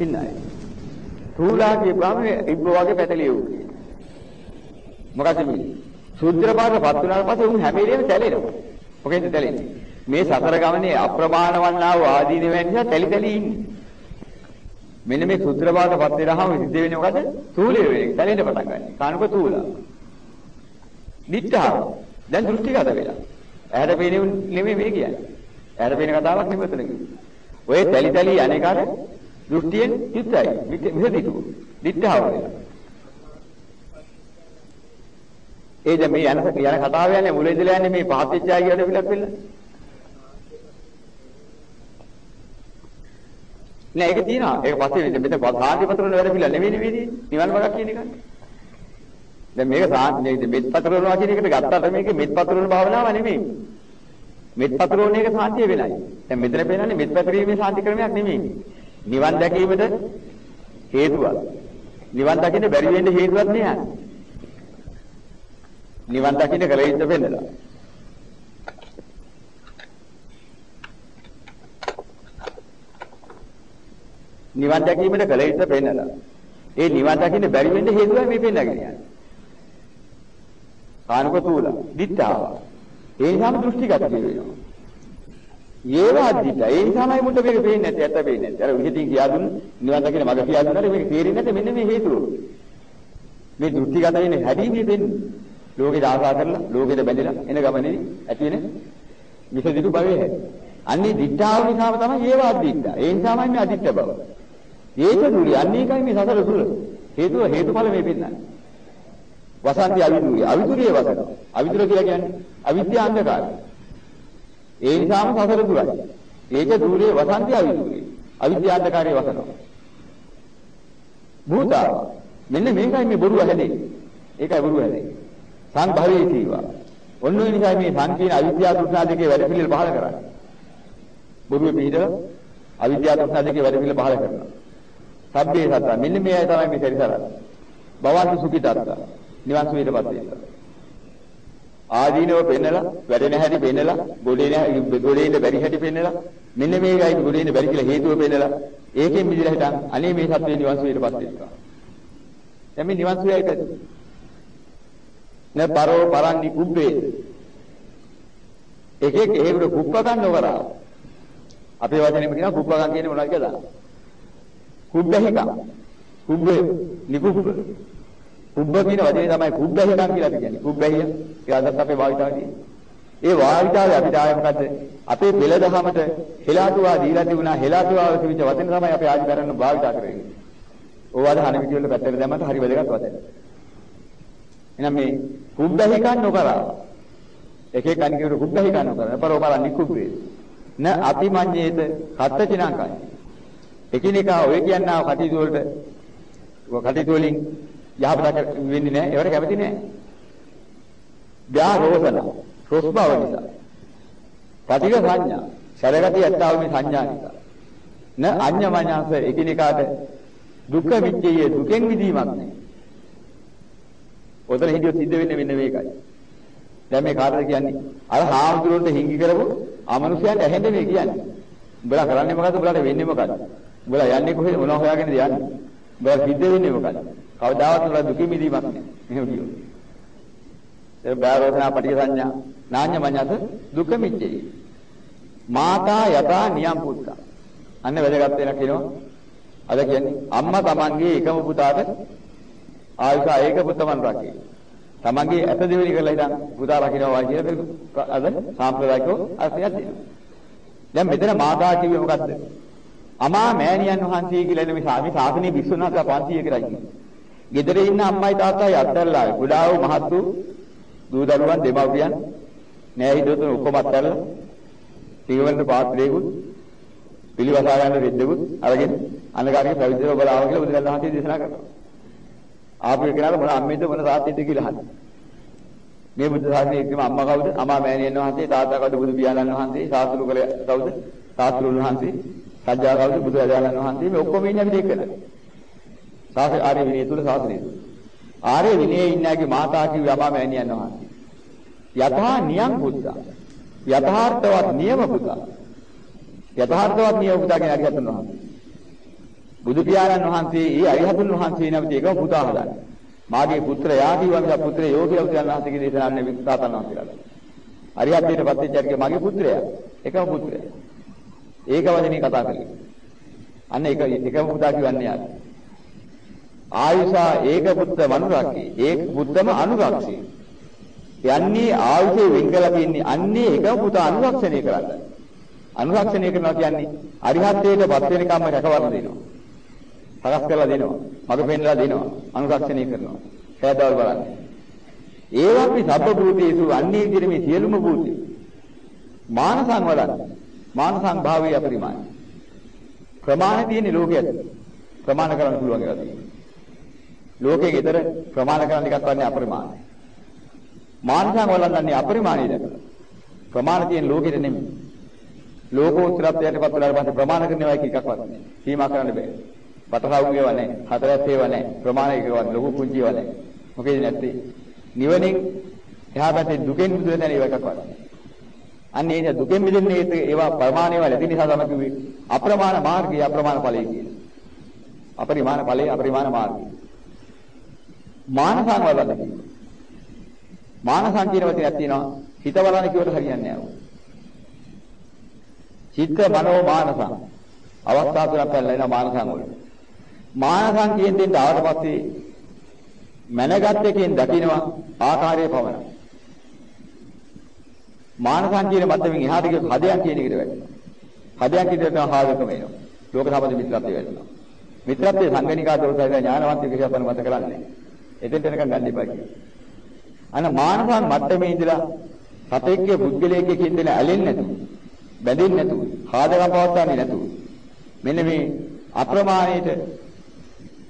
ඉන්න අය. තූලා කියපුවාම ඉබ්බ වගේ පැටලිය උ. මොකද මේ සුද්ධ පාදපත් වුණාට පස්සේ උන් හැම වෙලේම තැලෙනවා. මොකෙන්ද තැලෙන්නේ? මේ සතර ගමනේ අප්‍රමාණ වන්නා වූ ආදීන වෙන නිසා තැලි තැලි ඉන්නේ. මෙන්න මේ සුද්ධ පාදපත් වෙනහම සිද්ධ වෙන්නේ මොකද? තූලේ වෙන්නේ. තැලෙන්න පටන් ගන්නවා. කාණුක තූලා. දිත්තහව. දැන් දෘෂ්ටිගත වෙලා. ඇහැට පේන්නේ නෙමෙයි මේ කියන්නේ. ඇහැට පේන කතාවක් නෙමෙයි මෙතන කියන්නේ. ඔය තැලි තැලි අනේකාර දෘෂ්ටියෙන් චිත්තයි. මිසදිතු. දිත්තහව වෙලා. ඒ දැන් මේ යන යන කතාව යන්නේ මුල ඉඳලා යන්නේ මේ පහත් වෙච්චායි කියන පිළක් පිළ. නෑ ඒක තියෙනවා. ඒක පස්සේ මෙතන සාන්ති පතරන වැඩ පිළ නෙවෙයි නෙවෙයි නිවන් මාර්ගක් කියන එක. දැන් මේක සාන්ති මෙත් පතරනවා කියන එකට ගත්තට මේක මෙත් පතරන භාවනාව නෙමෙයි. මෙත් පතරෝණ එක සාන්තිය වෙනයි. දැන් මෙතන පේනන්නේ මෙත් පතරීමේ සාන්ති ක්‍රමයක් නෙමෙයි. නිවන් දැකීමට හේතුවක්. නිවන් දකින්න බැරි වෙන්න හේතුවක් නෑ. නිවන් දකින්න කල යුත්තේ වෙන්නලා. නිවන් දැකීමට කල යුත්තේ වෙන්නලා. ඒ නිවන් දකින්න බැරි වෙන්න හේතුවයි මේ පෙන්නගෙන යන්නේ. කානුක තූල, දිත්තාව. ඒ නිසාම දෘෂ්ටිගත වෙනවා. ඒවා දිත්ත. ඒ නිසාමයි මුට මේක පේන්නේ නැති, ඇත්ත පේන්නේ නැති. අර විහිදින් කියා දුන්න නිවන් දකින්න මග කියා දුන්නාට මේක තේරෙන්නේ නැති මෙන්න මේ හේතුව. මේ දෘෂ්ටිගත වෙන්නේ හැදීමේ වෙන්නේ. ලෝකේ ආසා කරලා ලෝකෙට බැඳිලා එන ගමනේ ඇති වෙන විසදිතු භවයේ හැටි. අන්නේ දිට්ඨාව නිසාම තමයි ඒව අදිට්ඨා. ඒ නිසාමයි මේ අදිට්ඨ බව. ඒක දුරි අන්නේ එකයි මේ සසර දුර. හේතුව හේතුඵල මේ පෙන්නන්නේ. වසන්ති අවිදුරිය. අවිදුරිය වසන. අවිදුර කියලා කියන්නේ අවිද්‍යා අන්ධකාරය. ඒ නිසාම සසර දුරයි. ඒක දුරේ වසන්ති අවිදුරිය. අවිද්‍යා අන්ධකාරය වසනවා. භූතාව. මෙන්න මේකයි මේ බොරුව හැදෙන්නේ. ඒකයි බොරුව හැදෙන්නේ. සංභවයේ කීවා. ඔන්න ඔය නිසා මේ සංකීර්ණ අවිද්‍යාව තෘෂ්ණා දෙකේ වැඩ පිළිවෙල පහල කරන්නේ. බොරුවේ පිළිදල අවිද්‍යාව තෘෂ්ණා දෙකේ වැඩ පිළිවෙල පහල කරනවා. සබ්බේ සත්තා මෙන්න මේ අය තමයි මේ සැරිසරන්නේ. භවන්තු සුඛිතාත්තා නිවන් සුවයටපත් වෙනවා. ආදීනව පෙන්නලා වැඩෙන හැටි පෙන්නලා ගොඩේ ගොඩේ ඉන්න බැරි හැටි පෙන්නලා මෙන්න මේකයි ගොඩේ ඉන්න බැරි කියලා හේතුව පෙන්නලා ඒකෙන් මිදලා හිටන් අනේ මේ සත්වේ නිවන් සුවයටපත් වෙනවා. දැන් මේ නිවන් සුවයයි න පරෝ පරන්නි කුබ්බේ. එකෙක් එහෙකට කුප්ප ගන්න නොකරා අපේ වචනේම කියනවා කුප්ප ගන්න කියන්නේ මොනවද කියලා. කුබ්බහික කුබ්බේ නිකුබ්බ කුබ්බ කියන වචනේ තමයි කුබ්බහිකම් කියලා කියන්නේ කුබ්බහිය කියලා අදත් අපේ භාවිතාවදී ඒ වාවිතාවේ අපිට ආයේ මොකද්ද අපේ පෙළ දහමට හෙලාතුවා දීලා තිබුණා හෙලාතුවා කිවිච්ච වචන තමයි අපි ආදි කරන්න භාවිතා කරන්නේ ඕවාද හන විදියට පැත්තට දැම්මම හරි වැදගත් වචන එහෙනම් මේ කුබ්බහිකන් නොකරා. එක එක අනිකේට කුබ්බහිකන් නොකරා. පරෝපර නිකුබ්බේ. න අතිමඤ්ඤේත කත්තචිනංකයි. එකිනෙකා ඔය කියනා කටයුතු වලට කටයුතු වලින් යහපතක් වෙන්නේ නැහැ. ඒවට කැමති නැහැ. ව්‍යාරෝපණ රොස් බව නිසා. පටිඝ සංඥා. සරගතිය ඇත්තව මේ සංඥා නිසා. න අඤ්ඤමඤ්ඤාස එකිනෙකාට දුක්ඛ විච්ඡේය දුකෙන් මිදීමක් නැහැ. ඔතන හිටියොත් සිද්ධ වෙන්නේ මෙන්න මේකයි. දැන් මේ කාටද කියන්නේ? අර හාමුදුරුවන්ට හිඟි කරපො අමනුෂ්‍යයන්ට ඇහෙන්නේ මේ කියන්නේ. උඹලා කරන්නේ මොකද්ද? උඹලාට වෙන්නේ මොකද්ද? උඹලා යන්නේ කොහෙද? මොනවා හොයාගෙනද යන්නේ? උඹලා සිද්ධ වෙන්නේ මොකද්ද? කවදාවත් උඹලා දුක මිදීමක් නෑ. එහෙම කියෝ. ඒ බාරෝධනා පටික සංඥා නාඤ්ඤ මඤ්ඤත දුක මිච්ඡේ. මාතා යතා නියම් පුත්තා. අන්න වැදගත් වෙනක් කියනවා. අද කියන්නේ අම්මා තමන්ගේ එකම පුතාට ආයුෂ ඒක පුතමන් රකේ. තමන්ගේ ඇත දෙවෙනි කරලා ඉතින් පුතා රකින්නවා කියලා අද සාම්ප්‍රදායිකව අර්ථයක් දෙනවා. දැන් මෙතන මාතා කිව්වේ මොකද්ද? අමා මෑණියන් වහන්සේ කියලා එන මේ සාමි සාසනීය විශ්වනාථ 500 කියලා කියන්නේ. ගෙදර ඉන්න අම්මයි තාත්තයි අත්හැරලා ගොඩාක් මහත් වූ දූ දරුවන් දෙමව්පියන් නෑ හිතවතුන් ඔක්කොම අත්හැරලා පිළිවෙලට පාත්‍රයකුත් පිළිවසා ගන්න රෙද්දකුත් අරගෙන අනගාරික පැවිදිව බලාව කියලා බුදුරජාණන් වහන්සේ දේශනා කරනවා. ආපු එකනට මොන අම්මෙන්ද මොන තාත්තෙන්ද කියලා අහන්න. මේ බුද්ධ ශාසනයේ ඉතිම අම්මා කවුද? අමා මෑණියන් වහන්සේ, තාත්තා කවුද? බුදු පියාණන් වහන්සේ, සාතුරු කල කවුද? සාතුරුන් වහන්සේ, සත්‍යා කවුද? බුදු රජාණන් වහන්සේ මේ ඔක්කොම ඉන්නේ අපි දෙකද? සාස ආර්ය විනය තුල සාසනය තුල. ආර්ය විනයේ ඉන්නාගේ මාතා කිව්වේ අමා මෑණියන් වහන්සේ. යථා නියම් බුද්ධා. යථාර්ථවත් නියම පුතා. යථාර්ථවත් නියම පුතා කියන අරිහතන් වහන්සේ. බුදු පියාණන් වහන්සේ ඒ අරිහතුන් වහන්සේ නැමැති එකම පුතා හදන්නේ. මාගේ පුත්‍රයා කිව්වා මිස පුත්‍රය යෝගී අවුතයන් වහන්සේගේ දේශනාන්නේ විස්තාතන වහන්සේලා. අරිහත්ත්වයට පත් වෙච්ච අරගේ මගේ පුත්‍රයා. එකම පුත්‍රයා. ඒක වදිනේ කතා කරන්නේ. අන්න ඒක එකම පුතා කියන්නේ යාට. ආයුෂා ඒක පුත්ත මනුරක්කේ. ඒක බුද්ධම අනුරක්ෂේ. යන්නේ ආයුෂේ වෙන් කළා කියන්නේ අන්නේ එකම පුතා අනුරක්ෂණය කරන්නේ. අනුරක්ෂණය කරනවා කියන්නේ අරිහත්ත්වයට පත් වෙනකම්ම රැකවරන දෙනවා. සකස් කරලා දෙනවා. මඟ පෙන්ලා දෙනවා. අනුරක්ෂණය කරනවා. හැදවල් බලන්න. ඒවාපි සබ්බ භූතේසු අන්නේ විදිහට මේ සියලුම භූතේ මානසං වලන මානසං භාවයේ අපරිමාණයි. ප්‍රමාණ තියෙන ලෝකයේ ප්‍රමාණ කරන්න පුළුවන් එකක් තියෙනවා. ලෝකයේ ගෙදර ප්‍රමාණ කරන්න එකක් වන්නේ අපරිමාණයි. මානසං වලන්නේ අපරිමාණයි දැකලා. ප්‍රමාණ තියෙන ලෝකෙට නෙමෙයි. ලෝකෝත්තරත්වයට පත් වෙලාට පස්සේ ප්‍රමාණ කරනවා එක එකක්වත් නෑ. සීමා කරන්න බෑ. වටසවුගේව නැහැ. හතරක් ඒවා නැහැ. ප්‍රමාණිකවත් ලොකු පුංචිව නැහැ. මොකේද නැත්තේ? නිවනින් එහා පැත්තේ දුකෙන් මිදෙන්න ඒව එකක්වත්. අන්න ඒ දුකෙන් මිදෙන්නේ ඒවා ප්‍රමාණේව ලැබෙන නිසා තමයි කිව්වේ අප්‍රමාණ මාර්ගය අප්‍රමාණ ඵලය කියන්නේ. අපරිමාණ ඵලය අපරිමාණ මාර්ගය. මානසං වලද කියනවා. මානසං කියන වචනයක් තියෙනවා. හිත බලන කියවට හරියන්නේ නැහැ. චිත්ත මනෝ මානසං අවස්ථා තුනක් පැනලා එනවා මානසං වලට. මානසං කියන දෙයට ආවට පස්සේ මනගත් එකෙන් දකින්නවා ආකාරය පවණ. මානසං කියන මතමින් එහාට ගිය හදයන් කියන එකට වැටෙනවා. හදයන් කියන හාදකම එනවා. ලෝක සම්බන්ධ මිත්‍රත්වය වෙනවා. මිත්‍රත්වයේ සංගණිකා දෝෂය ඥානවන්ත විශේෂපන මත කරන්නේ. එතෙන්ට එනකන් ගන්න එපා කියනවා. අන්න මානසං මට්ටමේ ඉඳලා සතෙක්ගේ පුද්ගලයෙක්ගේ කියන දේ ඇලෙන්නේ නැතුව, බැඳෙන්නේ නැතුව, හාදකම් පවත්වන්නේ නැතුව. මෙන්න මේ අප්‍රමාණයට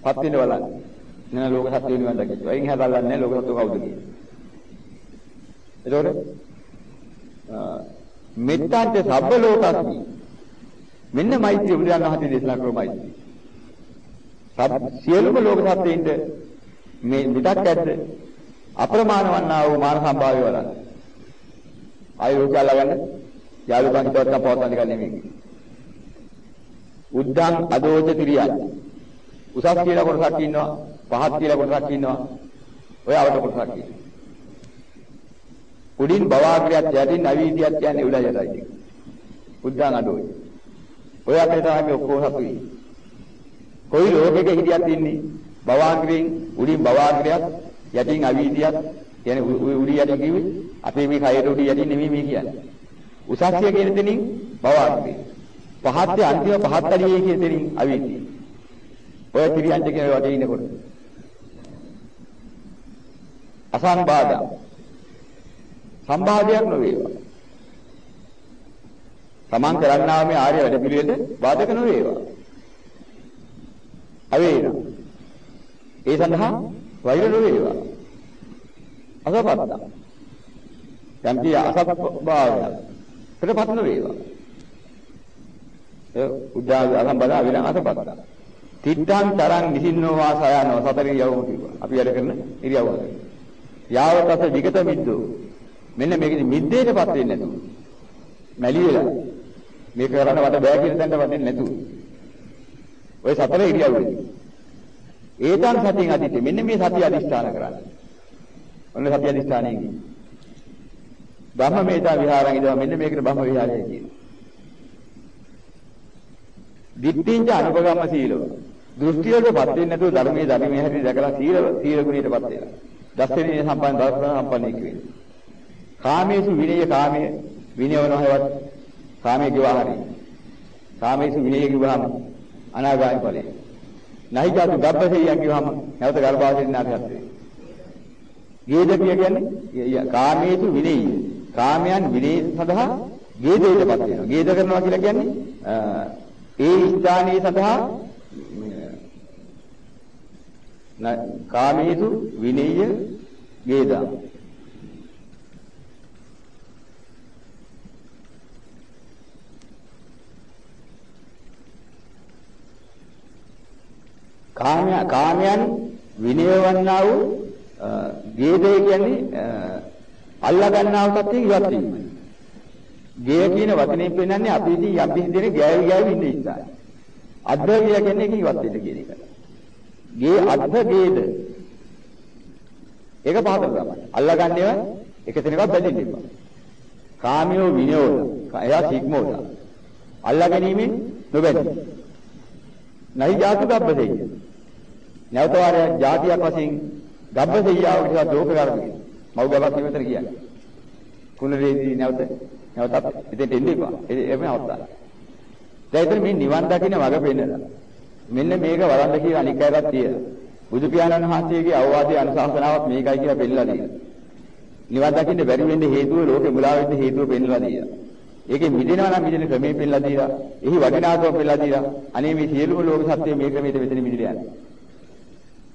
පත් වෙන්න බලන්න. නේද ලෝක සත්‍ය නිවන් දකින්න. අයින් හැදල්ලන්නේ නැහැ ලෝක සත්‍ය කවුද කියන්නේ. එතකොට මෙත්තන්ට සබ්බ ලෝකස්මි. මෙන්න මෛත්‍රිය බුදුන් වහන්සේ දේශනා කරපු මෛත්‍රිය. සියලුම ලෝක සත්‍යයින්ට මේ විතක් ඇද්ද අප්‍රමාණ වන්නා වූ මාන සම්භාවය වලන්න. ආයි ලෝකය අල්ලගන්න යාළුකම් හිතවත් පවත්වන්න එක නෙමෙයි. උද්දං අදෝච ක්‍රියයි. උසස් කියලා කොටසක් ඉන්නවා, පහත් කියලා කොටසක් ඉන්නවා. ඔය අවට කොටසක් ඉන්නවා. උඩින් බවාග්‍රයත් යටින් අවීතියක් කියන්නේ උඩ යටයි. උද්දාන අඩෝයි. ඔය අතරේ තමයි මේ ඔක්කොම සතු ඉන්නේ. කොයි ලෝකෙක හිටියත් ඉන්නේ බවාග්‍රයෙන් උඩින් බවාග්‍රයත් යටින් අවීතියක් කියන්නේ උඩි යටින් කිව්වේ අපේ මේ කයට උඩි යටින් නෙමෙයි මේ කියන්නේ. උසස්ය කියන දෙනින් බවාග්‍රය. පහත්ය අන්තිම පහත් අඩියේ කියන දෙනින් අවීතිය. ඔය ත්‍රියංජ කියන වටේ ඉනකොට අසංබාධා සම්බාධයක් නොවේවා. තමන් කරන්නා මේ ආර්ය වැඩ පිළිවෙලට බාධක නොවේවා. අවේන. ඒ සඳහා වෛර නොවේවා. අසපත්ත. යම්කී අසප්පාදය. පිටපත් නොවේවා. ඒ උද්දා අසම්බදා වින අසපත්ත. තිත්තං තරං නිසින්නෝ වාසයනෝ සතර ඉරියව්ම කිව්වා. අපි වැඩ කරන ඉරියව්ව. යාවතස විගත මිද්දෝ. මෙන්න මේකෙදි මිද්දේටපත් වෙන්නේ නැතුව. මැලි වෙලා. මේක කරන්න වට බෑ කියන තැනට වදින්නේ නැතුව. ඔය සතර ඉරියව්වේදී. ඒතන් සතියෙන් අදිට මෙන්න මේ සතිය අදිස්ථාන කරන්න. ඔන්න සතිය අදිස්ථානයේ කියන්නේ. බ්‍රහ්මමේතා විහාරං ඉදව මෙන්න මේකට බ්‍රහ්ම විහාරය කියනවා. දිට්ඨිංච අනුපගම්ම සීලව. දෘෂ්ටියකපත් වෙන්නේ නැතුව ධර්මයේ ධර්මයේ හැටි දැකලා සීල සීල ගුණයටපත් වෙනවා. දස්සනේ සම්පන්න දර්ශන සම්පන්නයි කියන්නේ. කාමේසු විනය කාමයේ විනයවන හේවත් කාමයේ ගවහරි. කාමේසු විනය කිව්වහම අනාගාමී ඵලයි. නහි ජාතු ගබ්බසෙයියන් කිව්වහම නැවත ගර්භාවයෙන් නාටයත් වේ. ගේදකිය කියන්නේ කාමේසු විනය. කාමයන් විනය සඳහා ගේදයටපත් වෙනවා. ගේද කරනවා කියලා කියන්නේ ඒ ස්ථානයේ සඳහා කාමීසු විනීය ගේදා කාමය කාමයන් විනයවන්නා වූ ගේදේ කියන්නේ අල්ලා ගන්නා වූ තත්ත්වයෙන් ඉවත් වීමයි. ගේ කියන වචනේ පෙන්නන්නේ අපි ඉතින් යම් කිසි දෙයක් ගෑවි ගෑවි ඉන්න ඉස්සයි. අද්දගිය කියන්නේ ඒක ඉවත් වෙන්න කියන එක. ගේ අද්දගේද ඒක පහත තමයි. අල්ලගන්නේව එක තැනක බැඳින්න එපා. කාමියෝ විනෝද. එයා සිග්මෝද. අල්ලා ගැනීමෙන් නොබැඳි. නයි ජාති ගබ්බසෙය. නැවත වාරය ජාතියක් වශයෙන් ගබ්බසෙයියාව කියලා දෝක කරන්නේ. මව් ගබක් විතර කියන්නේ. කුණරේදී නැවත නැවතත් ඉතින් එන්න එපා. එමෙ අවස්ථාවක්. දැන් ඉතින් මේ නිවන් දකින්න වග පෙන්නලා. මෙන්න මේක වරන්ද කියලා අනික් අයටත් කියලා. බුදු පියාණන් වහන්සේගේ අවවාදයේ අනුශාසනාවක් මේකයි කියලා පෙන්නලා දෙනවා. නිවන් දකින්න බැරි වෙන්න හේතුව ලෝකේ මුලා වෙන්න හේතුව පෙන්නලා දෙනවා. ඒකේ මිදෙනවා නම් මිදෙන ක්‍රමයේ පෙන්නලා දීලා, එහි වටිනාකම පෙන්නලා දීලා, අනේ මේ සියලුම ලෝක සත්‍ය මේ ක්‍රමයට මෙතන මිදෙලා යන්නේ.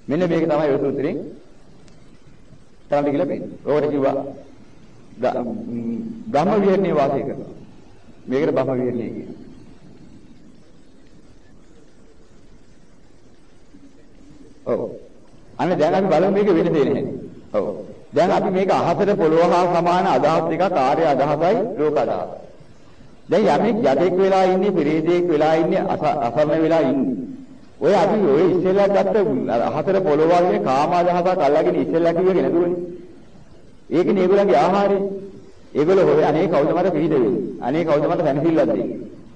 මෙන්න මේක තමයි ඔය සූත්‍රයෙන් තරන්න කියලා පෙන්නන්නේ. ඕකට කිව්වා බ්‍රහ්ම විහරණේ වාසය කරනවා. මේකට බ්‍රහ්ම විහරණේ කියනවා. ඔව්. අනේ දැන් අපි බලමු මේක වෙන දෙයක් නැහැ. ඔව්. දැන් අපි මේක අහසට පොළොව හා සමාන අදහස් දෙකක් ආර්ය අදහසයි ලෝක අදහසයි. දැන් යමෙක් යදෙක් වෙලා ඉන්නේ, පෙරේතෙක් වෙලා ඉන්නේ, අසරණ වෙලා ඉන්නේ. ඔය අපි ඔය ඉස්සෙල්ලා ගත්ත අහසට පොළොව වගේ කාම අදහසක් අල්ලගෙන ඉස්සෙල්ලා කිව්වේ නේදුනේ. ඒකනේ ඒගොල්ලන්ගේ ආහාරය. ඒගොල්ලෝ හොය අනේ කවුද මට පිළිද වෙන්නේ? අනේ කවුද මට දැනසිල්ලක් දෙන්නේ?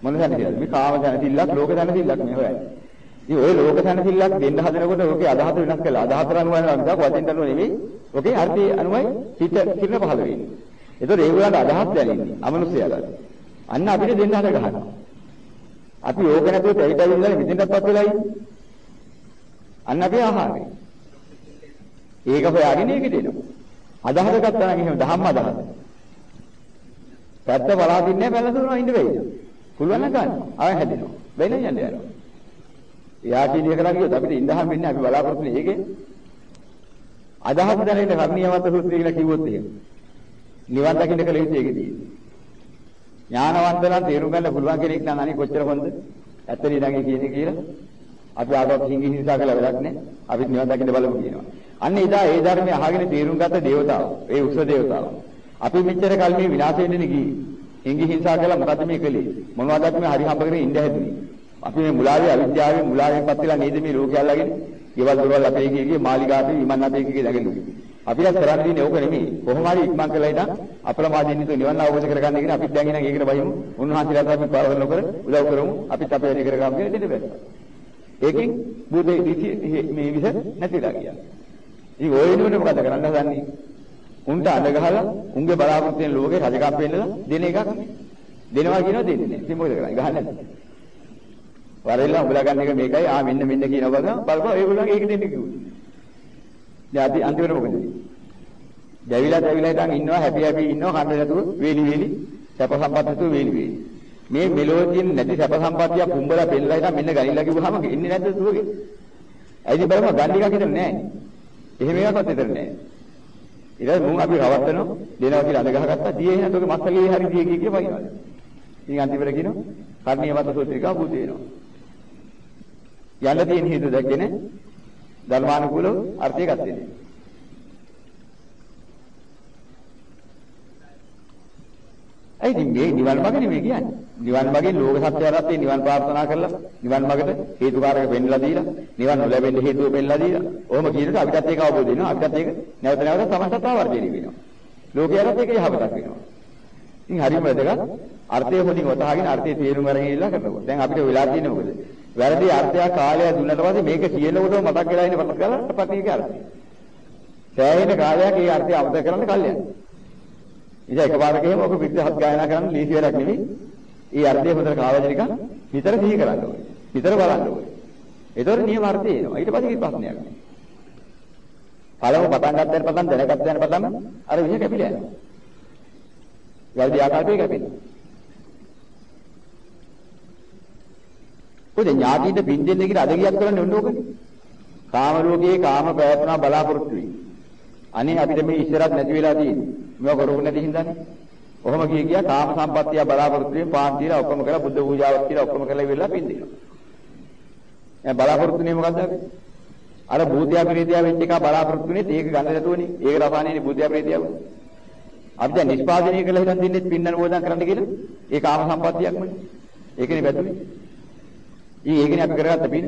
මොන දැනසිල්ලද? මේ කාම දැනසිල්ලක්, ලෝක දැනසිල්ලක් මේ හොයන්නේ. ඉතින් ওই ලෝක සැනසෙල්ලක් දෙන්න හදනකොට ඔකේ අදහස වෙනස් කරලා අදහස අනුව යනවා මිසක් වචෙන් අනුව නෙමෙයි. ඔකේ අර්ථය අනුවයි හිත කිරණ පහළ වෙන්නේ. ඒතකොට ඒගොල්ලන්ට අදහස් දැනෙන්නේ අමනුෂ්‍යයකට. අන්න අපිට දෙන්න හද ගන්නවා. අපි ඕක නැතුව තැවිතවි ඉඳලා මෙතෙන්ටපත් වෙලා ඉන්නේ. අන්න අපේ ආහාරය. ඒක හොයාගෙන ඒක දෙනවා. අදහස ගත්තා නම් එහෙම ධම්ම අදහස. පැත්ත බලා දින්නේ පැල දුවනවා ඉන්න වෙයි. පුළුවන් නම් ගන්න. ආයෙ හැදෙනවා. වෙන යන්න යනවා. එයා කියන එක කරා කිව්වොත් අපිට ඉඳහම් වෙන්නේ අපි බලාපොරොත්තු වෙන්නේ ඒකේ. අදහස් දැනෙන කර්ණීයවන්ත සූත්‍රය කියලා කිව්වොත් එහෙම. නිවන් දකින්න කල යුතු ඒකදී. ඥානවන්ත නම් තේරුම් ගන්න පුළුවන් කෙනෙක් නම් අනේ කොච්චර හොඳ. ඇත්තටම ඊළඟේ කියන්නේ කියලා. අපි ආගම හිඟි හිංසා කළ වැඩක් නැහැ. අපි නිවන් දකින්න බලමු කියනවා. අන්න එදා ඒ ධර්මය අහගෙන තේරුම් ගත්ත දේවතාව, ඒ උස දේවතාව. අපි මෙච්චර කල් මේ විනාශ වෙන්නේ නෙගී. හිඟි හිංසා කළා මොකද මේ කළේ? මොනවද අපි හරි හම්බ කරගෙන ඉඳ හැදුනේ. අපි මේ මුලාවේ අවිද්‍යාවෙන් මුලාවෙන් පත් වෙලා නේද මේ ලෝකය අල්ලගෙන ගෙවල් දොරවල් අපේ ගියේ මාලිගාවේ විමන් අපේ ගියේ දඟලුවේ. අපිට කරන්න දෙන්නේ ඕක නෙමෙයි. කොහොම හරි ඉක්මන් කළා ඉතින් අප්‍රමාදයෙන් යුතුව නිවන් අවබෝධ කරගන්න කියන අපිත් දැන් ඉතින් ඒකට බහිමු. උන්වහන්සේලාට අපි පාරවල් නොකර උදව් කරමු. අපිත් අපේ වැඩි කරගමු කියන දෙන්න බෑ. ඒකෙන් බුදේ මේ විස නැතිලා ගියා. ඉතින් ඔය වෙනුවට මොකද කරන්න හදන්නේ? උන්ට අඬ ගහලා උන්ගේ බලාපොරොත්තු වෙන ලෝකේ රජකම් පෙන්නලා දෙන එකක් දෙනවා කියනවා දෙන්නේ නැහැ. ඉතින් මොකද කරන්නේ? ගහන්නේ නැහැ. වරෙල්ලා උඹලා ගන්න එක මේකයි ආ මෙන්න මෙන්න කියන බලන බලපුවා ඒගොල්ලන්ගේ ඒක දෙන්න කිව්වා. දැන් අපි අන්තිමට මොකද වෙන්නේ? දැවිලා දැවිලා ඉතින් ඉන්නවා හැපි හැපි ඉන්නවා කන්න නැතුව වේලි වේලි සැප සම්පත් නැතුව වේලි වේලි. මේ මෙලෝදින් නැති සැප සම්පත්තිය පුඹලා පෙන්නලා ඉතින් මෙන්න ගනිලා කිව්වහම එන්නේ නැද්ද සුවගේ? ඇයිද බලමු ගන්න එකක් හිතන්නේ නැහැ. එහෙම එකක්වත් හිතන්නේ නැහැ. ඊට මුන් අපි රවට්ටනවා දෙනවා කියලා අඳ ගහගත්තා. දියේ එහෙනම් ඔගේ මස්සලේ හරි දියේ කිය කිය වයින්නවා. ඉතින් අන්තිමට කියනවා කර්ණීය මත සූත්‍රිකා බුදු වෙනවා. යන්න තියෙන හේතු දැක්කේ ධර්මානුකූලව අර්ථය ගත්තේ නෑ. ඇයි මේ නිවන් මාර්ග නෙමෙයි කියන්නේ. නිවන් මාර්ගයෙන් ලෝක සත්‍යයටත් නිවන් ප්‍රාර්ථනා කරලා නිවන් මාර්ගට හේතුකාරක වෙන්නලා දීලා නිවන් නොලැබෙන්න හේතුව පෙන්නලා දීලා. ඔහොම කියනකොට අපිටත් ඒක අවබෝධ වෙනවා. අපිටත් ඒක නැවත නැවත සමස්තතාව වර්ධනය වෙනවා. ලෝකයටත් ඒක යහපතක් වෙනවා. ඉතින් හරියම වැදගත් අර්ථය හොඳින් වටහාගෙන අර්ථය තේරුම් අරගෙන ඉල්ලා කරනවා. දැන් අපිට වෙලා තියෙන්නේ මොකද? වැරදි අර්ථය කාලය දුන්නට පස්සේ මේක කියනකොටම මතක් වෙලා ඉන්නේ මතක් කරලා පටිගේ අර්ථය. සෑහෙන කාලයක් ඒ අර්ථය අමතක කරන්න කල්යන. ඉතින් එකපාරක එහෙම ඔක විග්‍රහත් ගායනා කරන්න ලීසි වැඩක් නෙමෙයි. ඒ අර්ථය හොඳට කාලජනික විතර සිහි කරන්න ඕනේ. විතර බලන්න ඕනේ. ඒතකොට නියම අර්ථය එනවා. ඊට පස්සේ කිසි ප්‍රශ්නයක් නැහැ. පළමු පටන් ගන්නතර පටන් දැනගත්තයන් පටන් අර විදිහ කැපිලා යනවා. වැරදි ආකල්පයක කැපෙනවා. කොහෙද ඥාතින්ට පින් දෙන්න කියලා අද ගියත් කරන්නේ ඔන්න ඕකනේ. කාම ලෝකයේ කාම ප්‍රයත්න බලාපොරොත්තු වෙයි. අනේ අපිට මේ ඉස්සරහත් නැති වෙලා තියෙන්නේ. මේවා කරුණ නැති හින්දානේ. ඔහොම කිය කියා කාම සම්පත්තිය බලාපොරොත්තු වෙමින් පාන් දීලා ඔක්කොම කරලා බුද්ධ පූජාවක් කියලා ඔක්කොම කරලා ඉවරලා පින් දෙනවා. දැන් බලාපොරොත්තු වෙන්නේ මොකද්ද අපි? අර භූතයා ප්‍රේතයා වෙච්ච එක බලාපොරොත්තු වෙන්නේ ඒක ගන්න නැතුවනේ. ඒක රසායනේ භූතයා ප්‍රේතයා වුනේ. අපි දැන් නිෂ්පාදනය කළ හිතන් දෙන්නේ පින්නන වෝදන් කරන්න කියලා. ඒ කාම සම්පත්තියක්මනේ. ඒකනේ වැදුනේ. ඉතින් ඒකනේ අපි කරගත්ත පින.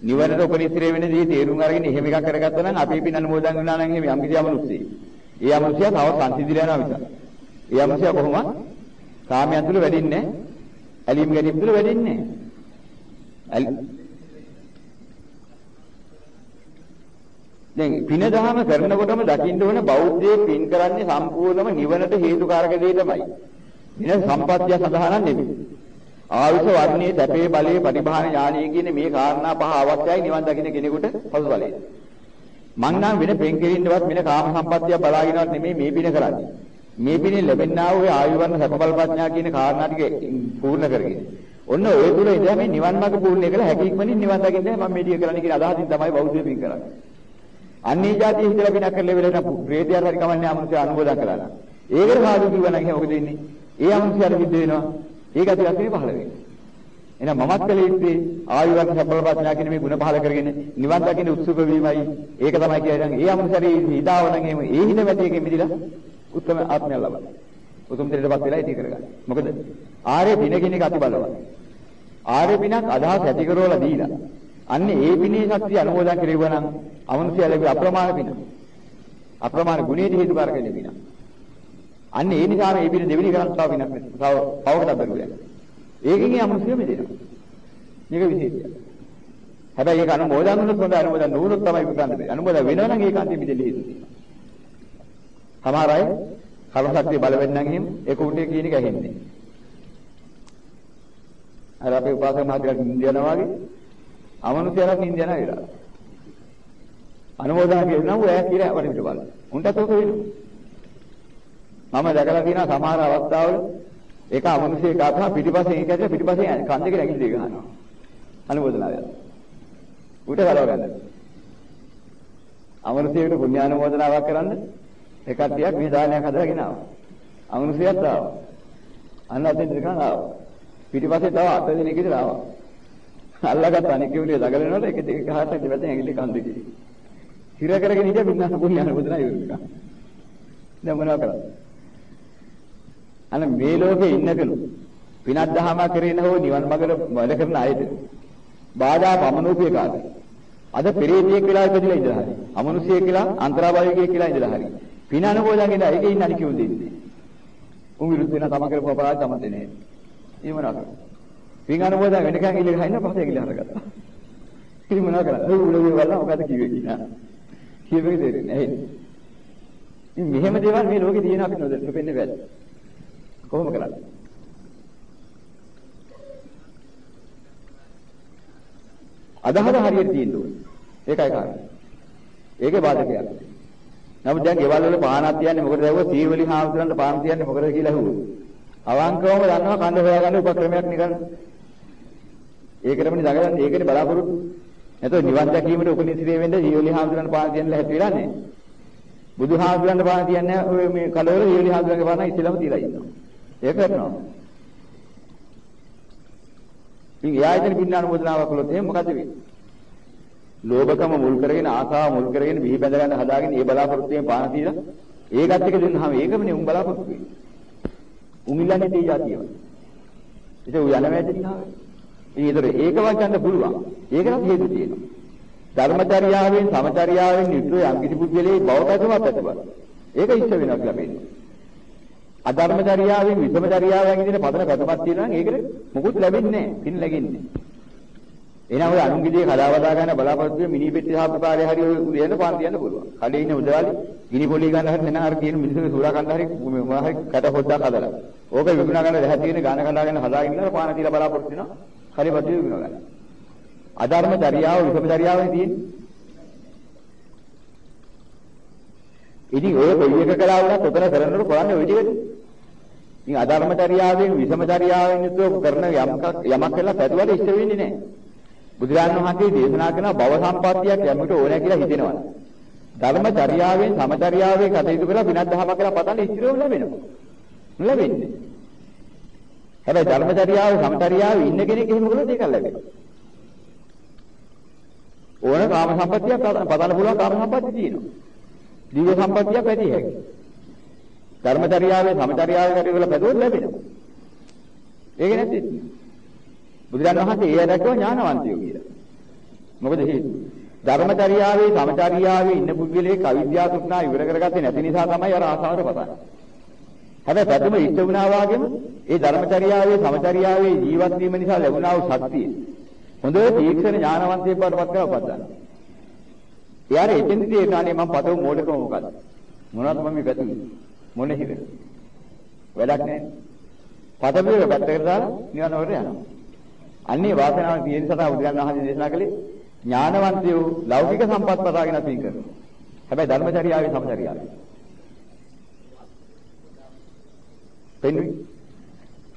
නිවනට උපනිශ්‍රේ වෙන දේ තේරුම් අරගෙන එහෙම එකක් කරගත්තා නම් අපේ පින අනුමෝදන් වෙනවා නම් එහෙම යම් කිසි අමනුස්සයෙක්. ඒ අමනුස්සයා තව සංසිඳිලා යනවා මිසක්. ඒ අමනුස්සයා කොහොමද? කාමයන් තුල වැඩින්නේ ඇලීම් ගැනීම තුල වැඩින්නේ දැන් පින දහම කරනකොටම දකින්න ඕන බෞද්ධයේ පින් කරන්නේ සම්පූර්ණම නිවනට හේතුකාරක දේ තමයි. පින සම්පත්තිය සඳහා නෙමෙයි. ආයුෂ වර්ණයේ සැපේ බලයේ පරිභාන ඥානීය කියන මේ කාරණා පහ අවශ්‍යයි නිවන් දකින්න කෙනෙකුට පසුබලයේ. මං නම් වෙන පෙන් කෙරින්නවත් වෙන කාම සම්පත්තිය බලාගෙනවත් නෙමෙයි මේ පින කරන්නේ. මේ පිනේ ලැබෙනා වූ ආයු වර්ණ සැප බල ප්‍රඥා කියන කාරණා ටික පූර්ණ කරගෙන. ඔන්න ඔය තුල ඉඳලා මේ නිවන් මාර්ග පූර්ණය කළ හැකි ඉක්මනින් නිවන් දකින්න මම මේ ටික කරන්න කියන අදහසින් තමයි බෞද්ධ පින් කරන්නේ. අන්නේ જાතිය හිතලා පිනක් කරලා වෙලට ප්‍රේතයන් හරි කමන්නේ අමනුෂ්‍ය අනුමෝදන් කළා. ඒකට සාදු කිව්වනම් එහෙනම් මොකද වෙන්නේ? ඒ අමනුෂ්‍යයට සිද්ධ වෙනවා. ඒක අපි අතේ පහළ වෙන්නේ. එහෙනම් මමත් කලේ ඉන්නේ ආයුර්වේද සම්බලපත්නා කියන මේ ගුණ පහළ කරගෙන නිවන් දකින්න උත්සුක වීමයි. ඒක තමයි කියන්නේ. ඒ අමනුෂ්‍යරි හිතාව නම් එහෙම ඒ හිත වැටි එකෙන් මිදිලා උත්තම ආත්මය ලබනවා. උතුම් දෙයටපත් වෙලා ඉති කරගන්න. මොකද ආර්ය පින කියන එක අති බලවත්. ආර්ය පිනක් අදහස් ඇති කරවලා දීලා. අන්නේ ඒ පිනේ ශක්තිය අනුමෝදන් කෙරෙවුවා නම් අමනුෂ්‍ය ලැබෙ අප්‍රමාණ පින. අප්‍රමාණ ගුණයේ හේතුකාරක ලැබිනා. අන්න ඒ නිසා මේ පින දෙවෙනි කරන් තව පිනක් තව පවකට බැලුවා. ඒකෙන් අමනුෂ්‍ය මෙදෙනවා. මේක විශේෂයි. හැබැයි ඒක අනුමෝදන් වුණොත් හොඳ අනුමෝදන් නුනොත් තමයි කරන්නේ. අනුමෝදන් වෙනවා නම් ඒක අන්තිම දෙලෙ හේතු තියෙනවා. සමහර අය කර්මශක්තිය බල වෙන්නම් එහෙම ඒක උන්ට කියන එක ඇහෙන්නේ. අර අපේ උපාසක මහත්තයා නින්දනවා වගේ අමනුෂ්‍යයෙක් නින්දනවා කියලා. අනුමෝදන් කියනවා ඔය කියලා වටිට බලන්න. උන්ටත් ඔක වෙනවා. මම දැකලා තියෙනවා සමහර අවස්ථාවල ඒක අමනුෂ්‍යයෙක් ආපහා පිටිපස්සෙන් ඒක ඇතුලේ පිටිපස්සෙන් කන් දෙක නැගිලි දෙක ගන්නවා. අනුමෝදනාවය. උට ගලව ගන්න. අමනුෂ්‍යයෙකුට පුණ්‍යානුමෝදනාවක් කරන්න ඒ කට්ටියක් මේ දානයක් හදලා ගෙනාවා. අමනුෂ්‍යයත් ආවා. අන්න අතෙන් දෙකන් ආවා. පිටිපස්සේ තව අට දෙනෙක් ඉඳලා ආවා. අල්ලගත්ත අනික කෙවිලේ දගලනකොට එක දෙක ගහට දෙපැත්තෙන් ඇඟිලි කන් දෙකේ. හිර කරගෙන හිටිය පින්නස් පුණ්‍යානුමෝදනා ඉවරනවා. දැන් මොනව කරන්නේ? අන්න මේ ලෝකේ ඉන්නකලු පිනක් දහම කරේන හෝ නිවන් මඟට වැඩ කරන අයද බාධා පමනෝපිය කාද? අද පෙරේතියෙක් වෙලා ඉපදිලා ඉඳලා හරි අමනුෂ්‍යයෙක් කියලා අන්තරාභාවිකයෙක් කියලා ඉඳලා හරි පින අනුභවයෙන් ඒකේ ඉන්න අනික උදෙන්නේ උන් විරුද්ධ වෙන තම කරපු අපරාධ තමතේ නෑ ඒ මොනවා කරන්නේ පින් අනුභවයෙන් වෙනකන් ඉල්ල ගහින්න පස්සේ ඉල්ල හරගත්තා ඉතින් මොනවා කරන්නේ? උල උල වල මොකද කිව්වේ කියලා කියවෙන්නේ තේරෙන්නේ නැහැ. ඉතින් මෙහෙම දේවල් මේ ලෝකේ තියෙන අපි නොදෙන්නේ බැහැ. කොහොම කරන්නේ? අදහස හරියට තියෙන්න ඕනේ. ඒකයි කාරණා. ඒකේ බාධකයක්. නමුත් දැන් ගෙවල් වල පානක් තියන්නේ මොකටද ඇහුවා සීවලි හාමුදුරන්ට පාන තියන්නේ මොකටද කියලා ඇහුවා. අවංකවම දන්නවා කන්න හොයාගන්න උපක්‍රමයක් නිකන්. ඒකටමනේ දඟලන්නේ ඒකනේ බලාපොරොත්තු. එතකොට නිවන් දැකීමට උපනිශ්‍රේ වෙන්න සීවලි හාමුදුරන්ට පාන තියන්න ලැහැත් වෙලා නැහැ. බුදුහාමුදුරන්ට පාන තියන්නේ ඔය මේ කලවල සීවලි හාමුදුරන්ගේ පාන ඉස්සෙල්ලාම තියලා ඉන්නවා. ඒක කරනවා. ඉතින් එයා ඉතින් පින්නානුමෝදනාවක් කළොත් එහෙනම් මොකද වෙන්නේ? ලෝභකම මුල් කරගෙන ආසාව මුල් කරගෙන බිහි බැඳ ගන්න හදාගෙන ඒ බලාපොරොත්තුෙන් පාන තියලා ඒකත් එක දුන්නාම ඒකමනේ උන් බලාපොරොත්තු වෙන්නේ. උන් ඉල්ලන්නේ තේ જાතියව. ඒක උ යන වැදෙන්නාව. ඉතින් ඒතර ඒක වචන්න පුළුවන්. ඒකට හේතු තියෙනවා. ධර්මචර්යාවෙන් සමචර්යාවෙන් යුක්ත යම් කිසි පුද්ගලයේ බවකටම පැතුවා. ඒක ඉෂ්ට වෙනවා කියලා පේනවා. අධර්මචර්යාවෙන් විසමචර්යාවෙන් ඉදින පදන පැතුමක් තියෙනවා නම් ඒකට මොකුත් ලැබෙන්නේ නැහැ. පින් ලැබෙන්නේ. එහෙනම් ඔය අනුන්ගිදී කඩාවදා ගන්න බලාපොරොත්තු වෙ මිනි පෙට්ටි සාපකාරය හරි ඔය උදේට පාන් තියන්න පුළුවන්. කඩේ ඉන්න උදවාලි ගිනි පොලි ගන්න හරි නැන හරි තියෙන මිනිස්සු සූරා කන්න හරි මොනවා හරි කට පොඩ්ඩක් හදලා. ඕක විකුණා ගන්න දැහැ තියෙන ගාන කඩාගෙන හදාගෙන ඉන්න පාන තියලා බලාපොරොත්තු වෙනවා. හරි පස්සේ විකුණා ගන්න. අධර්මචර්යාව විසමචර්යාවෙන් තියෙන්නේ. ඉතින් ඔය කොයි එක කළා වුණත් උතන කරනකොට කරන්නේ ওই ටිකද? ඉතින් අධර්මචර්යාවෙන් විසමචර්යාවෙන් යුතුව කරන යමක් යමක් කළා පැතුවට ඉෂ්ට වෙන්නේ නැහැ. බුදුරජාණන් වහන්සේ දේශනා කරන භව සම්පත්තියක් යමකට ඕනෑ කියලා හිතෙනවා. ධර්මචර්යාවෙන් සමචර්යාවෙන් කටයුතු කරලා විනත් දහමක් කියලා පතන්න ඉතිරෙම ලැබෙනවා. ලැබෙන්නේ. හැබැයි ධර්මචර්යාව සමචර්යාව ඉන්න කෙනෙක් එහෙම කළොත් ඒක ලැබෙනවා. ඕන කාම සම්පත්තියක් පතන්න පුළුවන් කාම සම්පත්තිය තියෙනවා. දිව්‍ය සම්පත්තියක් ඇති හැකියි. ධර්මචර්යාවේ සමචර්යාවේ කටයුතු කරලා පැදුවොත් ලැබෙනවා. ඒක නැති බුදුරජාණන් වහන්සේ ඒ දැක්කෝ ඥානවන්තයෝ කියලා. මොකද හේතුව? ධර්මචර්යාවේ සමචර්යාවේ ඉන්න පුද්ගලයෙක් අවිද්‍යාව තෘෂ්ණා ඉවර කරගත්තේ නැති නිසා තමයි අර ආසාවට පතන්නේ. හැබැයි පැතුම ඉෂ්ට වුණා වගේම ඒ ධර්මචර්යාවේ සමචර්යාවේ ජීවත් වීම නිසා ලැබුණා වූ ශක්තිය හොඳ තීක්ෂණ ඥානවන්තයෙක් බවට පත් කරලා පත් ගන්නවා. එයාට එතෙන්දී තේරෙනානේ මම පතව මෝඩකම මොකද්ද? මොනවද මම මේ පැතුනේ? මොන හිද? වැඩක් නැහැ. පතපිර පැත්තකට දාලා නිවන වලට යනවා. අන්නේ වාසනාව තියෙන නිසා බුදුන් වහන්සේ දේශනා කළේ ඥානවන්තයෝ ලෞකික සම්පත් පතාගෙන පින් කරනවා. හැබැයි ධර්මචර්යාවේ සමචර්යාවේ. පෙන්වි.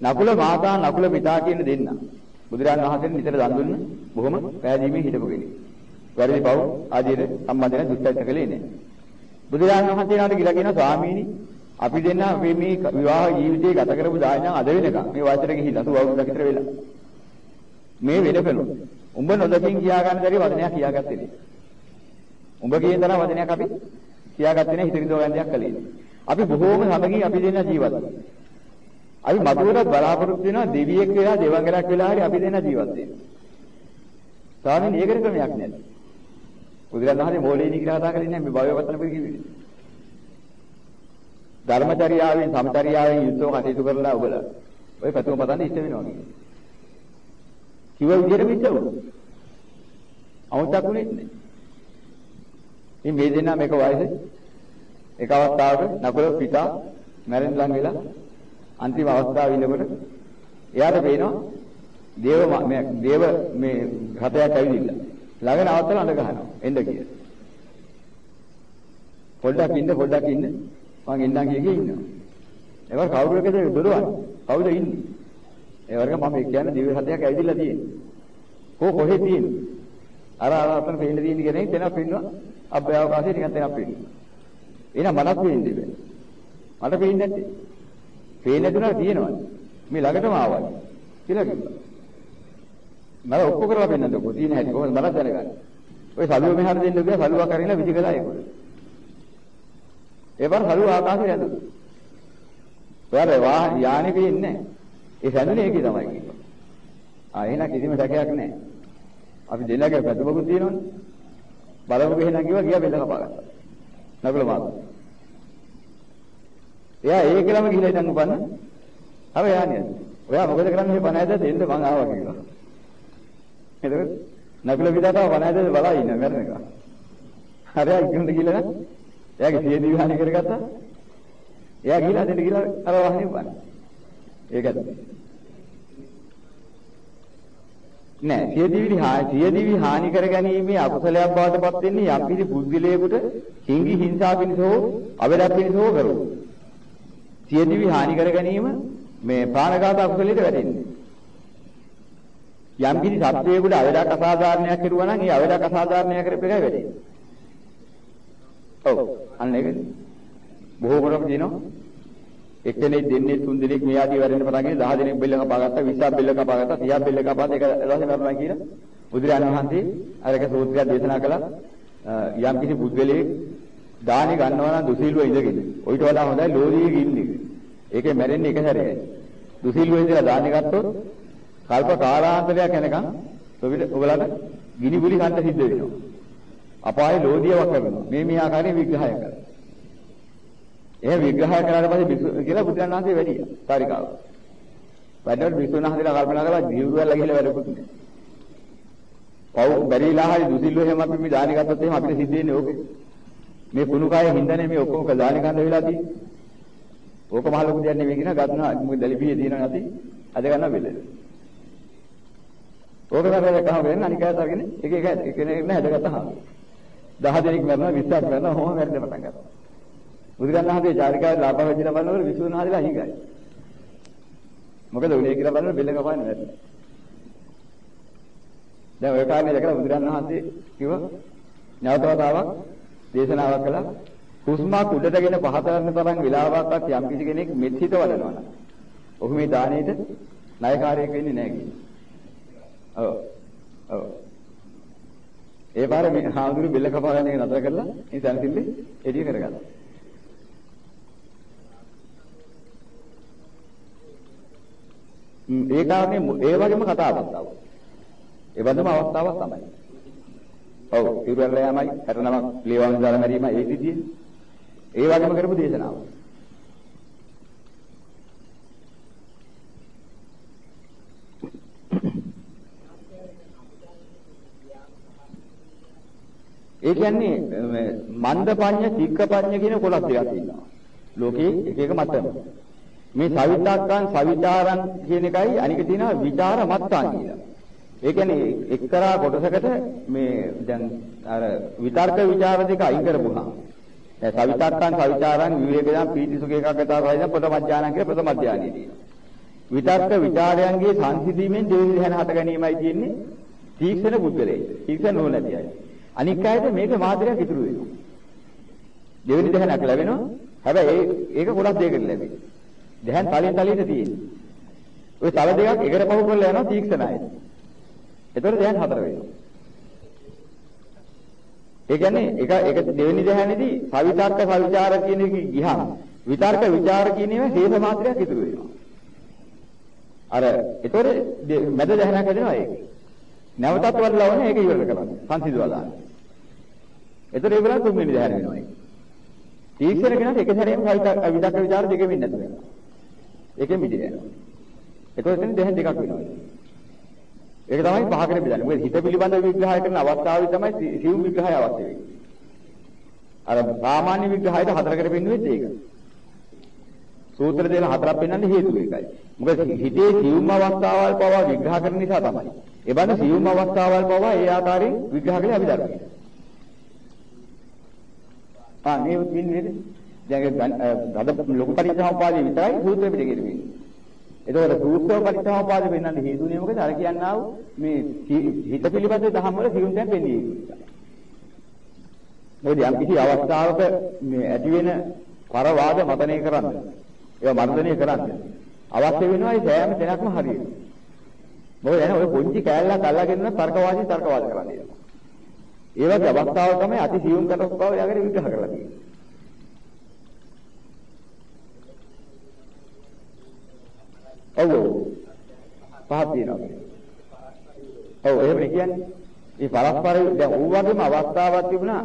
නකුල මාතා නකුල පිතා කියන දෙන්න. බුදුරන් වහන්සේ නිතර දන් දුන්න බොහොම පැහැදීමේ හිටපු කෙනෙක්. වැරදි පව් ආදීට සම්බන්ධ නැ දුක්ඛිත කලේ නෑ. බුදුරන් වහන්සේ නාට කියලා කියන ස්වාමීනි අපි දෙන්න මේ මේ විවාහ ජීවිතේ ගත කරපු දායනා අද වෙනකම් මේ වයසට ගිහිල්ලා සු අවුරුද්දක් විතර වෙලා. මේ වෙනකලු උඹ නොදකින් කියා ගන්න බැරි වදනයක් කියාගත්තේ නේ. උඹ කියන තරම් වදනයක් අපි කියාගත්තේ නැහැ හිතරිදෝ ගන්දයක් කළේ. අපි බොහෝම සමගින් අපි දෙන්න ජීවත් වෙනවා. අපි මතුවරත් බලාපොරොත්තු වෙනවා දෙවියෙක් වෙලා දෙවංගලක් වෙලා හරි අපි දෙන්න ජීවත් වෙන්න. ස්වාමීන් ඒකට ක්‍රමයක් නැහැ. බුදුරජාණන් වහන්සේ මොලේදී කියලා කතා කරන්නේ මේ භවය වතන පිළ කිව්වේ. ධර්මචර්යාවෙන් සමචර්යාවෙන් යුක්තව කටයුතු කරලා ඔබලා ඔය පැතුම පතන්න ඉෂ්ට වෙනවා කියන්නේ. කිව්ව විදිහට මිච්ච වුණා. අමුත්තක් උනේ නැහැ. ඉතින් මේ දෙන්නා මේක වයසේ එක අවස්ථාවක නකුල පිතා මැරෙන්න ලඟ වෙලා අන්තිම අවස්ථාවේ ඉන්නකොට එයාට පේනවා දේව මේ දේව මේ රතයක් ඇවිදින්න. ළඟ නවත්තලා අඬ ගහනවා. එන්න කියලා. පොඩ්ඩක් ඉන්න පොඩ්ඩක් ඉන්න මං එන්නම් කිය කිය ඉන්නවා. ඒවල් කවුරුකද දොරවන්නේ? කවුද ඉන්නේ? ඒ වර්ග මම කියන්නේ දිව්‍ය සත්‍යයක් ඇවිදලා තියෙන්නේ. කො කොහෙද තියෙන්නේ? අර අර අපන පේන්න තියෙන කෙනෙක් තැනක් පෙන්නවා. අබ්බේ අවකාශයේ නිකන් තැනක් පෙන්නවා. එහෙනම් මනස් වෙන්නේ බෑ. මට පේන්නේ නැත්තේ. පේන්නේ නැතුණා තියෙනවා. මේ ළඟටම ආවා. කියලා කිව්වා. මම ඔක්කො කරලා පෙන්නන්නකො තියෙන හැටි කොහොමද මට දැනගන්න. ඔය සලුව මෙහාට දෙන්න ගියා සලුවා කරගෙන විදි කළා ඒකවල. ඒ බර සලුව ආකාශයේ ඇඳුණා. ඔයාලා වාහන යානෙ පේන්නේ නැහැ. ඒ හැදුනේ ඒකේ තමයි කිව්වා. ආ එහෙනම් කිසිම සැකයක් නැහැ. අපි දෙන්නගේ පැතුමකුත් තියෙනවනේ. බලමු එහෙනම් කිව්වා ගියා බෙල්ල කපාගත්තා. නගල මාත්. එයා ඒකලම ගිහිලා ඉඳන් උපන්න. අර යන්නේ. ඔයා මොකද කරන්නේ මේ පණ ඇද දෙන්න මං ආවා කිව්වා. එතකොට නගල විදාතාව පණ ඇද බලා ඉන්න මැරෙන එක. හරියට ඉක්මනට ගිහලා එයාගේ සිය දිවිහානි කරගත්තා. එයා ගිහලා දෙන්න ගිහලා අර වහනේ උපන්න. ඒකද? නෑ සියදිවි සියදිවි හානි කර ගැනීමේ අකුසලයක් බවට පත් වෙන්නේ යම් කිසි පුද්ගලයෙකුට හිඟි හිංසා පිණිස හෝ අවදක් පිණිස හෝ කරු. සියදිවි හානි කර ගැනීම මේ ප්‍රාණඝාත අකුසලයට වැටෙන්නේ. යම් කිසි සත්වයකට අවදක් අසාධාරණයක් කරුවා නම් ඒ අවදක් අසාධාරණයක් කරපු එකයි වැටෙන්නේ. ඔව්. අන්න ඒක. බොහෝ කොට කියනවා එක්කෙනෙක් දෙන්නේ තුන් දෙනෙක් මේ ආදී වරෙන්න පටන් ගෙන 10 දෙනෙක් බෙල්ල කපාගත්තා 20ක් බෙල්ල කපාගත්තා 30ක් බෙල්ල කපාද ඒක දවසේ මරනවා කියලා. බුදුරජාණන් වහන්සේ අරක සූත්‍රයක් දේශනා කළා. යම් කිසි පුද්ගලයෙක් දානි ගන්නවා නම් දුසීලුව ඉඳගෙන ඔయిత වඩා හොඳයි ලෝධියේ ඉන්නේ ඒකේ මැරෙන්නේ එක සැරේ දුසීලුව ඉඳලා දානි ගත්තොත් කල්ප කාලාන්තරයක් යනකම් ඔබලට ගිනි ගුලි ගන්න සිද්ධ වෙනවා අපායේ ලෝධියවක් කරනවා මේ මේ ආකාරයෙන් විග්‍රහය කරනවා එහෙම විග්‍රහ කරාට පස්සේ බිසු කියලා බුදුන් වහන්සේ වැඩියා කාරිකාව. වැඩනකොට බිසුන් වහන්සේලා කල්පනා කළා ජීවුවල්ලා ගිහලා වැඩකුත් නෑ. පව් බැරිලා හරි දුසිල්ලෝ එහෙම අපි මේ දානි ගත්තොත් එහෙම අපිට සිද්ධ වෙන්නේ ඕකේ. මේ කුණු කය හින්දානේ මේ ඔක්කොම දානි ගන්න වෙලා තියෙන්නේ. ඕක මහ ලොකු දෙයක් නෙවෙයි කියන ගන්නවා මොකද දලිපියේ දිනන නැති අද ගන්න බෙල්ල. ඕක කරලා කහ වෙන අනික අයත් අරගෙන එක එක එක නෑ හදගත්තා. 10 දෙනෙක් මරනවා 20ක් මරනවා කොහොම මැරෙන්න පටන් ගත්තා. බුදුරජාණන් වහන්සේ චාරිකාවේ ලාභ වෙදිනා බලනකොට විසුණු වහන්සේලා හිඟයි. මොකද උනේ කියලා බලන බෙල්ල කපන්නේ නැද්ද? දැන් ඔය කාරණේ දැකලා බුදුරජාණන් වහන්සේ කිව්වා නැවතවතාවක් දේශනාවක් කළා හුස්මක් උඩටගෙන පහත යන තරම් වෙලාවක්වත් යම් කිසි කෙනෙක් මෙත්හිත වඩනවා නම් ඔහු මේ දාණයට ණයකාරයෙක් වෙන්නේ නැහැ කියන්නේ. ඔව්. ඔව්. ඒ පාරේ මේ හාමුදුරු බෙල්ල කපා ගන්න එක නතර කරලා ඉතින් සැනසෙල්ලේ එළිය කරගත්තා. ඒ කාරණේ ඒ වගේම කතාවක් ආවා. ඒ වගේම අවස්ථාවක් තමයි. ඔව් ඉරුවැල්ල යමයි 69ක් ලේවාන් දාලා මැරීමයි ඒ විදිහේ. ඒ වගේම කරපු දේශනාවක්. ඒ කියන්නේ මන්දපඤ්ඤ සික්කපඤ්ඤ කියන කොටස් දෙකක් තියෙනවා. ලෝකේ එක එක මතම. මේ සවිතාක්කන් සවිතාරං කියන එකයි අනික තියෙනවා විචාර මත්තාන් කියලා. ඒ කියන්නේ එක්තරා කොටසකට මේ දැන් අර විතර්ක විචාර දෙක අයින් කරපුවා. දැන් සවිතාක්කන් සවිතාරං විවේකයන් පීතිසුඛ එකකට ආවයිද ප්‍රථමඥානං කියලා ප්‍රථමඥානෙ තියෙනවා. විතර්ක විචාරයන්ගේ සංසිඳීමෙන් දෙවිදි දැන හට ගැනීමයි තියෙන්නේ තීක්ෂණ පුද්ගලයේ. තීක්ෂණ නොනැති අය. අනික් අයට මේක මාදරයක් ඉතුරු වෙනවා. දෙවෙනි දහනක් ලැබෙනවා. හැබැයි ඒක ගොඩක් දෙයකට ලැබෙන්නේ. දහන් තලින් තලින් තියෙන්නේ. ඔය තව දෙකක් එකට පහු කරලා යනවා තීක්ෂණයි. ඒතකොට දහන් හතර වෙනවා. ඒ කියන්නේ එක එක දෙවෙනි දහනේදී සවිතර්ක සවිචාර කියන එක ගිහම විතර්ක විචාර කියන ඒවා හේත මාත්‍රයක් ඉතුරු වෙනවා. අර ඒතකොට මැද දහනක් හදනවා ඒක. නැවතත් වඩලා වුණා ඒක ඉවර කරගන්න. සංසිඳවලා. දාන්න. එතකොට ඒගොල්ලන් තුන්වෙනි ධ්‍යාන වෙනවා ඒක. තීක්ෂණ කෙනාට එක සැරේම විදක් විචාර දෙකෙම ඉන්න නැතුව යනවා. ඒකෙන් මිදිර යනවා. එතකොට එතන දෙහෙන් දෙකක් වෙනවා. ඒක තමයි පහකට බෙදන්නේ. මොකද හිත පිළිබඳව විග්‍රහය කරන අවස්ථාවේ තමයි සිවුම් විග්‍රහය අවශ්‍ය වෙන්නේ. අර සාමාන්‍ය විග්‍රහයට හතරකට පෙන්වෙත් ඒක. සූත්‍ර දෙන හතරක් පෙන්වන්නේ හේතුව ඒකයි. මොකද හිතේ සිවුම් අවස්ථාවල් පවා විග්‍රහ කරන නිසා තමයි. ඒ බඳු සියුම් අවස්ථාවල් පවා ඒ ආකාරයෙන් විග්‍රහ කළේ අභිධර්මයේ. ආ මේ තින්නේ දැන් ගද ලොකු පරිසම්පාදේ විතරයි සූත්‍ර පිටකේ තියෙන්නේ. එතකොට සූත්‍ර පරිසම්පාදේ වෙන්නන්නේ හේතුනේ මොකද? අර කියන්නා වූ මේ හිත පිළිබඳ දහම් වල සියුම් තැන් පෙන්නේ. මොකද යම් කිසි අවස්ථාවක මේ ඇති වෙන පරවාද මතනය කරන්න. ඒවා මර්ධනය කරන්න. අවශ්‍ය වෙනවා ඒ සෑම තැනක්ම හරියට. මොකද එන ඔය පුංචි කෑල්ලක් අල්ලගෙන තර්කවාදී තර්කවාද කරන්නේ. ඒ වගේ අවස්ථාව තමයි අති සියුම් කටක් බව යගෙන විග්‍රහ කරලා තියෙන්නේ. ඔව් පහක් තියෙනවා. ඔව් එහෙම කියන්නේ. මේ පරස්පර දැන් ඌ වගේම අවස්ථාවක් තිබුණා.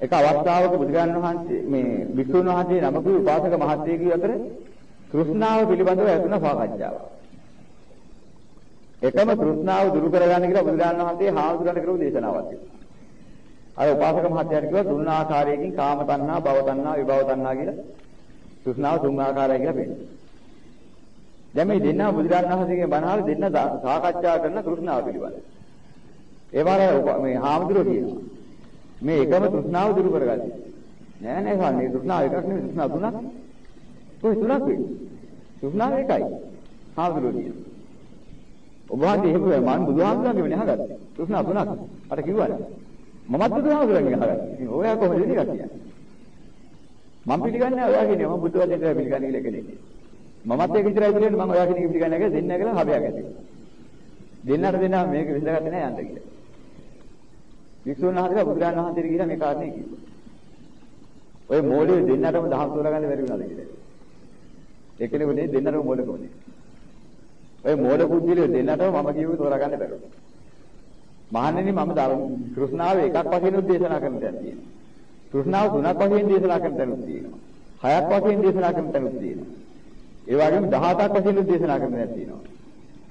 එක අවස්ථාවක බුදුගාණන් වහන්සේ මේ විසුණු වහන්සේ නමකුයි උපාසක මහත්තයෙකුයි අතර තෘෂ්ණාව පිළිබඳව ඇතුණ සාකච්ඡාවක්. එකම තෘෂ්ණාව දුරු කරගන්න කියලා බුදුරජාණන් වහන්සේ හාමුදුරන්ට කරපු දේශනාවක් තියෙනවා. අර උපාසක මහත්තයාට කිව්වා තුන් ආකාරයකින් කාම තණ්හා, භව තණ්හා, විභව තණ්හා කියලා තෘෂ්ණාව තුන් ආකාරයි කියලා පෙන්නනවා. දැන් මේ දෙන්නා බුදුරජාණන් වහන්සේගෙන් බණහල් දෙන්න සාකච්ඡා කරන තෘෂ්ණාව පිළිබඳව. ඒ වගේ මේ හාමුදුරුවෝ කියනවා. මේ එකම තෘෂ්ණාව දුරු කරගන්න. නෑ නෑ සාන්නේ තෘෂ්ණාව එකක් නෙවෙයි තෘෂ්ණාව තුනක්. කොහේ තුනක් වෙන්නේ? තෘෂ්ණාව එකයි. හාමුදුරුවෝ කියනවා. ඔබ වහන්සේ එහෙම මම බුදුහාමුදුරන්ගේ වෙන්නේ අහගත්තා. තෘෂ්ණා තුනක්. අර කිව්වනේ. මමත් බුදුහාමුදුරන්ගේ අහගත්තා. ඉතින් ඔයා කොහොමද ඉන්නේ කතිය? මම පිළිගන්නේ ඔයා කියන්නේ මම බුදු වදේට පිළිගන්නේ කියලා කෙනෙක්. මමත් ඒක විතරයි පිළිගන්නේ මම ඔයා කෙනෙක් පිළිගන්නේ නැහැ දෙන්න කියලා හබයක් ඇති. දෙන්නට දෙන්න මේක විඳගත්තේ නැහැ යන්න කියලා. වික්ෂුන් වහන්සේලා බුදුරජාණන් වහන්සේට ගිහිලා මේ කාරණේ කිව්වා. ඔය මෝඩිය දෙන්නටම දහම් තෝරගන්න බැරි වුණාද කියලා. ඒකනේ දෙන්නටම මෝඩකමනේ. ඔය මෝඩ කුද්ධිලිය දෙන්නටම මම කියුවේ තෝරාගන්න බැරුව. මහණෙනි මම ධර්ම කෘෂ්ණාව එකක් වශයෙන් දේශනා කරන්න තියෙනවා. කෘෂ්ණාව තුනක් වශයෙන් දේශනා කරන්න තියෙනවා. හයක් වශයෙන් දේශනා කරන්න තියෙනවා. ඒ වගේම 17ක් වශයෙන් දේශනා කරන්න තියෙනවා.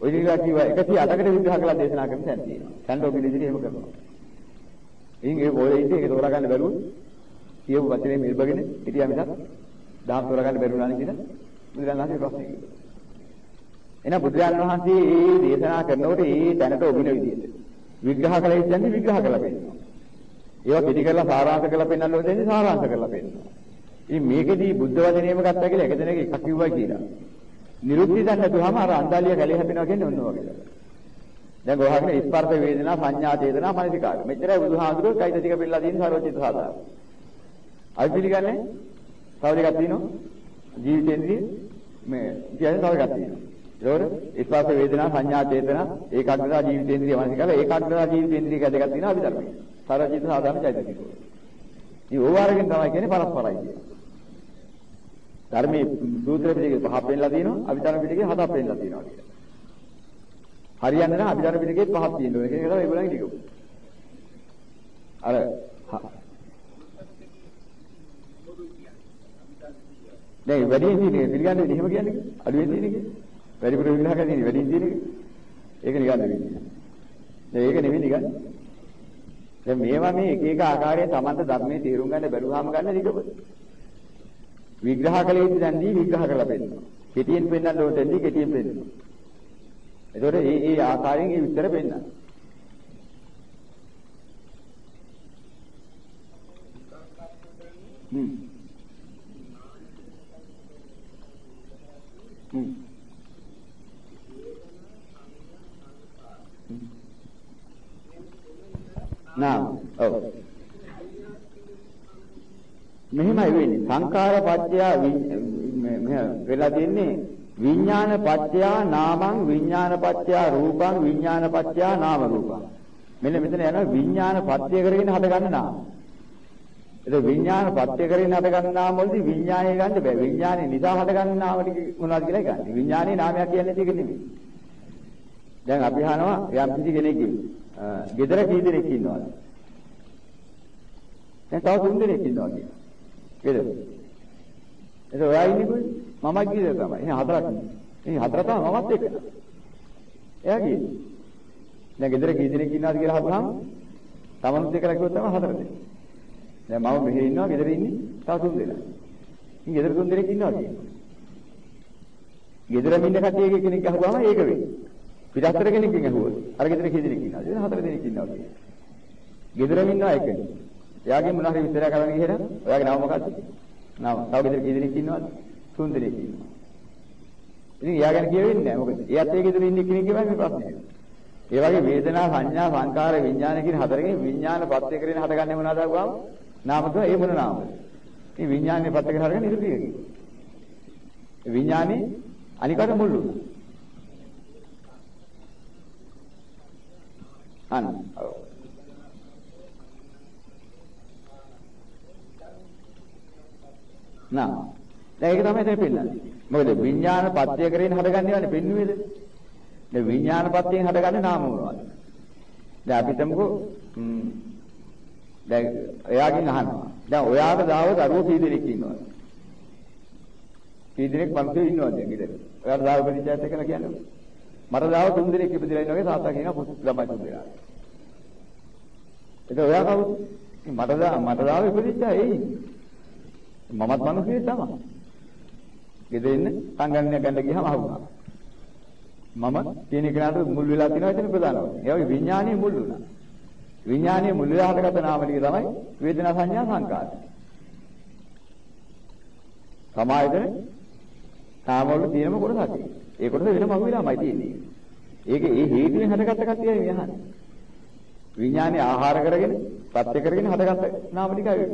ඔය විදිහට කිව්වා 108කට විග්‍රහ කරලා දේශනා කරන්න තියෙනවා. සම්ඩෝ පිළිදිරි එහෙම කරනවා. ඉතින් ඒ ඔය ඉතින් ඒක තෝරාගන්න බැරුව කියපු වචනේ මෙල්බගෙන හිටියා මිසක් දහම් තෝරාගන්න බැරුණා නේ කියලා බුදුරණාහි ප්‍රශ්නේ කිව්වා. එහෙනම් බුදුරජාණන් වහන්සේ මේ දේශනා කරනකොට ඒ තැනට ඔබින විදිහට විග්‍රහ කළ ඉන්නේ විග්‍රහ කළා පෙන්නනවා. ඒවා පිටි කරලා සාරාංශ කරලා පෙන්වන්න ඕනේ සාරාංශ කරලා පෙන්නනවා. ඉතින් මේකෙදී බුද්ධ වචනේම ගත්තා කියලා එක දෙනෙක් එකක් කිව්වා කියලා. නිරුක්ති දැන් නැතුවම අර අන්දාලිය කැලේ හැපෙනවා කියන්නේ ඔන්න වගේ. දැන් ගෝහගෙන ස්පර්ශ වේදනා සංඥා චේතනා මනසිකාර. මෙච්චරයි බුදුහාමුදුරුවෝ කයිද ටික පිළිලා තියෙන සර්වචිත්ත සාධාරණ. අයි පිළිගන්නේ? තව ටිකක් තියෙනවා. ජීවිතේන්ද්‍රිය මේ කියන්නේ තව එකක් තියෙනවා. ඒකෝර ස්පර්ශ වේදනා සංඥා චේතනා ඒකාග්‍රතාව ජීවිතේන්ද්‍රිය මානසිකල ඒකාග්‍රතාව ජීවිතේන්ද්‍රිය දෙකක් තියෙනවා අභිධර්මයේ. සරජිත සාධාරණ චෛතසික. ඉතින් ඕවාරකින් තමයි කියන්නේ පරස්පරයි කියන්නේ. ධර්මයේ සූත්‍ර පිටකේ පහක් පෙන්නලා තියෙනවා අභිධර්ම පිටකේ හතක් පෙන්නලා තියෙනවා කියලා. හරියන්නේ නැහැ අභිධර්ම පිටකේ පහක් තියෙනවා. ඒක තමයි ඒගොල්ලන්ගේ ටික. අර දැන් වැඩියෙන් තියෙන්නේ පිළිගන්නේ එහෙම කියන්නේ අඩුවෙන් තියෙන්නේ වැඩිපුර විග්‍රහ කරන්නේ වැඩියෙන් තියෙන්නේ ඒක නිකන් නෙවෙයි. දැන් ඒක නෙවෙයි නිකන්. දැන් මේවා මේ එක එක ආකාරයෙන් Tamanta ධර්මයේ තේරුම් ගන්න බැරුවාම ගන්න නිකප. විග්‍රහ කළේ ඉඳන් දැන් දී විග්‍රහ කරලා පෙන්නනවා. කෙටියෙන් පෙන්නන්න ඕන තැනදී කෙටියෙන් පෙන්නනවා. එතකොට මේ මේ ආකාරයෙන් ඒ විස්තර පෙන්නනවා. හ්ම්. හ්ම්. නාම ඔව් oh. මෙහෙමයි වෙන්නේ. සංඛාර පත්‍ය මෙහෙ වෙලා තින්නේ විඥාන පත්‍ය නාමං විඥාන පත්‍ය රූපං විඥාන පත්‍ය නාම රූපං. මෙන්න මෙතන යනවා විඥාන පත්‍ය කරගෙන හටගන්න නාම. ඒක විඥාන පත්‍ය කරගෙන හටගන්න නාම වලදී විඥානය ගන්න බෑ. විඥානේ නිසා හටගන්න නාම ටික මොනවද කියලා ගන්න විඥානේ නාමයක් කියන්නේ ඒක නෙමෙයි. දැන් අපි අහනවා යම් කිසි කෙනෙක්ගේ ගෙදර කී දෙනෙක් ඉන්නවද? දැන් තව තුන් දෙනෙක් ඉන්නවා කියනවා. ගෙදර. ඒක ඔයා ඉන්නේ කොහෙද? මමත් ගෙදර තමයි. එහෙනම් හතරක් ඉන්නේ. ඉතින් හතර තමයි මමත් එක්ක. එයා කියන්නේ. දැන් ගෙදර කී දෙනෙක් ඉන්නවද කියලා අහපුවාම තමනුත් එක්ක රැකුවොත් තමයි හතර දෙනෙක්. දැන් මම මෙහෙ ඉන්නවා ගෙදර ඉන්නේ තව තුන් දෙනෙක්. ඉතින් ගෙදර තුන් දෙනෙක් ඉන්නවා කියනවා. ගෙදරම ඉන්න කට්ටියගේ කෙනෙක් අහුවාම ඒක වෙන්නේ. පිටස්තර කෙනෙක්ගෙන් ඇහුවොත් අර ගෙදර කී දෙනෙක් ඉන්නවද? එතන හතර දෙනෙක් ඉන්නවා කියන්නේ. ගෙදරම ඉන්නවා එකනේ. එයාගෙන් මොනවා හරි විස්තර කරන්න ගියහම ඔයාගේ නම මොකක්ද? නම. තව ගෙදර කී දෙනෙක් ඉන්නවද? තුන් දෙනෙක් ඉන්නවා. ඉතින් එයා ගැන කියවෙන්නේ නැහැ. මොකද එයාත් ඒ ගෙදර ඉන්න කෙනෙක් කියවන්නේ ප්‍රශ්නේ. ඒ වගේ වේදනා සංඥා සංකාර විඥාන කියන හතරකින් විඥාන පත්‍ය කරගෙන හටගන්නේ මොනවාද අහුවාම නාම තුන ඒ මොන නාමද? මේ විඥානේ පත්‍ය කරගෙන හටගන්නේ ඉරුතියක. විඥානේ අනිකට මුල්ලු. අන්න. ඔව් නා. දැන් ඒක තමයි එතන පෙන්නන්නේ. මොකද විඥාන පත්‍ය කරගෙන හටගන්නේවනේ පෙන්නුවේද? දැන් විඥාන පත්‍යයෙන් හටගන්නේ නාම මොනවද? දැන් අපි තමකෝ දැන් එයාගෙන් අහනවා. දැන් ඔයාට දාව දරුවෝ කී දෙනෙක් ඉන්නවද? කී දෙනෙක් මිනිස්සු ඉන්නවද? දැන් ගෙදර ඔයාට දාව පරිචයත් එක්කලා කියන්නේ මට දාව තුන් දෙනෙක් ඉපදිලා ඉන්නවා වගේ තාත්තා කියනවා පුතු ළමයි තුන් දෙනා. ඒක ඔයා කවුද? මට දා මට දාව ඉපදිච්ච ඇයි? මමත් මිනිස්සෙක් තමයි. ගෙදර ඉන්න සංගණනය ගන්න ගියාම අහුණා. මම කියන කෙනාට මුල් වෙලා තියෙනවා එතන ප්‍රධානම. ඒ වගේ විඥානීය මුල් වුණා. විඥානීය මුල් වෙලා හටගත්ත නාම ටික තමයි වේදනා සංඥා සංකාර. සමායතන නාම වල තියෙනම කොටසක්. ඒ කොටස වෙනම අහුවෙලාමයි තියෙන්නේ. ඒක ඒ හේතුවෙන් හටගත්ත කතියයි මේ අහන්නේ. විඥානේ ආහාර කරගෙන, පත්‍ය කරගෙන හටගත්ත නාම ටිකයි ඒක.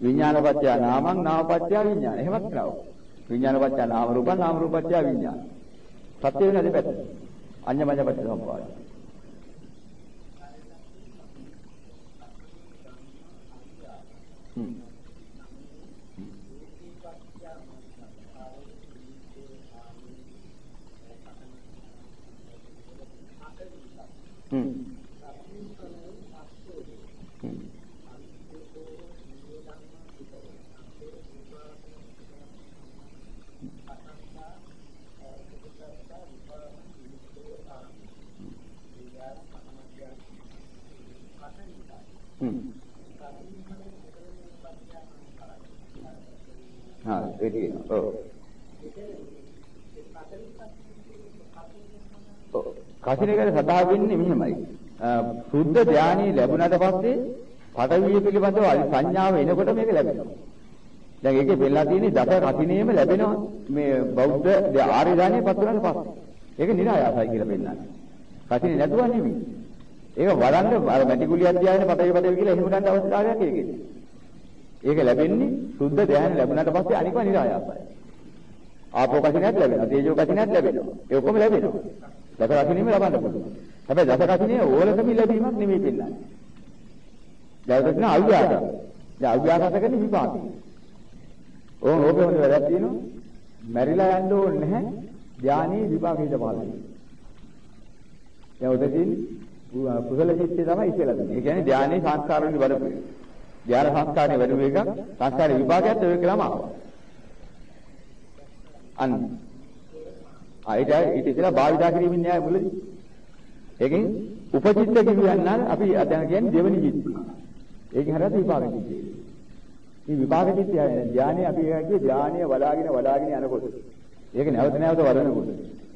විඥානපත්‍ය නාමං නාමපත්‍ය විඥාන. එහෙමත් කරනවා. විඥානපත්‍ය නාම රූපං නාම රූපත්‍ය විඥාන. සත්‍ය වෙන දෙපැත්ත. අඤ්ඤමඤ්ඤ පත්‍ය සම්පාදයි. හ්ම් හ්ම් හ්ම් හා ඒක කියනවා. ඔව්. ඔව්. කසිනේකට සදා වෙන්නේ මෙහෙමයි. සුද්ධ ධානී ලැබුණාට පස්සේ පටවිය පිළිබඳව සංඥාව එනකොට මේක ලැබෙනවා. දැන් ඒකේ වෙලා තියෙන්නේ දස කසිනේම ලැබෙනවා මේ බෞද්ධ ආර්ය ධානයේ පත් වුණාට පස්සේ. ඒක නිරායාසයි කියලා පෙන්නන්නේ. කසිනේ නැතුව නෙමෙයි. ඒක වඩන්න අර මැටි කුලිය අධ්‍යයන පටවිය පටවිය කියලා එහෙම ගන්න අවස්ථාවක් ඒකේ. ඒක ලැබෙන්නේ සුද්ධ ධ්‍යාන ලැබුණාට පස්සේ අනික නිරායාසයි. ආපෝ කසිනයක් ලැබෙනවා, තේජෝ කසිනයක් ලැබෙනවා. ඒ ඔක්කොම ලැබෙනවා. දස කසිනෙම ලබන්න පුළුවන්. හැබැයි දස කසිනේ ඕලකම ලැබීමක් නෙමෙයි පෙන්නන්නේ. දස කසින අව්‍යාස. දැන් අව්‍යාසත කරන්නේ විපාකය. ඕන ඕකේ හොඳ වැඩක් තියෙනවා. මැරිලා යන්න ඕනේ නැහැ. ධානී විපාක හිත පහළ වෙනවා. දැන් උදේදී කුසල චිත්තය තමයි ඉස්සෙල්ලා තියෙන්නේ. ඒ කියන්නේ ධානයේ සංස්කාර වලින් වැඩපු. ධාන සංස්කාරේ වැඩපු එක සංස්කාරේ විපාකයත් ඔය එකලම ආවා. අන්න. ආයිට ඊට ඉතලා භාවිතා කිරීමෙන් න්යාය මුලදී. ඒකෙන් උපචිත්ත කියන්නා අපි දැන් කියන්නේ දෙවෙනි චිත්තය. ඒකෙන් හරියට විපාක චිත්තය. මේ විපාක චිත්තය ධානයේ අපි කියුවේ ධානය වඩාගෙන වඩාගෙන යනකොට. ඒක නැවත නැවත වඩනකොට.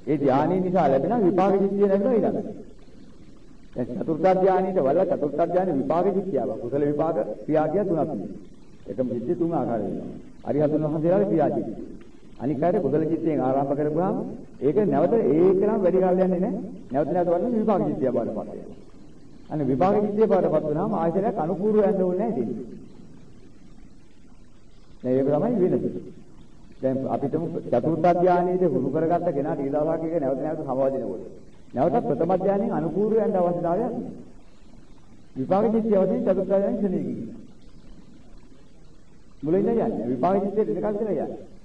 ඒ ධානයේ නිසා ලැබෙන විපාක චිත්තය ලැබෙනවා ඊළඟට. දැන් චතුර්ථ ධානයේට වල චතුර්ථ ධානයේ විපාක චිත්තයව කුසල විපාක ක්‍රියා කිය තුනක් තියෙනවා. එකම චිත්තය තුන ආකාරයෙන් වෙනවා. අරිහතුන් වහන්සේලාගේ ක්‍රියා චිත්තය. අනික් අයට කුසල චිත්තයෙන් ආරම්භ කරපුවාම ඒක නැවත ඒකනම් වැඩි කාලයක් යන්නේ නැහැ. නැවත නැවත වඩන විපාක චිත්තය බාරපත් වෙනවා. අන්න විපාක චිත්තය බාරපත් වුණාම ආයතනයක් අනුපූර්ව යන්න ඕනේ නැහැ ඉතින්. දැන් ඒක තමයි වෙනස. දැන් අපිටම චතුර්ථ ධානයේදී හුරු කරගත්ත කෙනාට ඊළාසාක එක නැවත නැවත සමවදිනකොට. නැවතත් ප්‍රථම ධානයෙන් අනුපූර්ව යන්න අවශ්‍යතාවයක් නැහැ. විපාක චිත්තය වශයෙන් චතුර්ථ ධානයෙන් ක්ෂණික කියනවා. මුලින්ම යන්නේ විපාක චිත්තේ දෙකක් කියලා යන්නේ.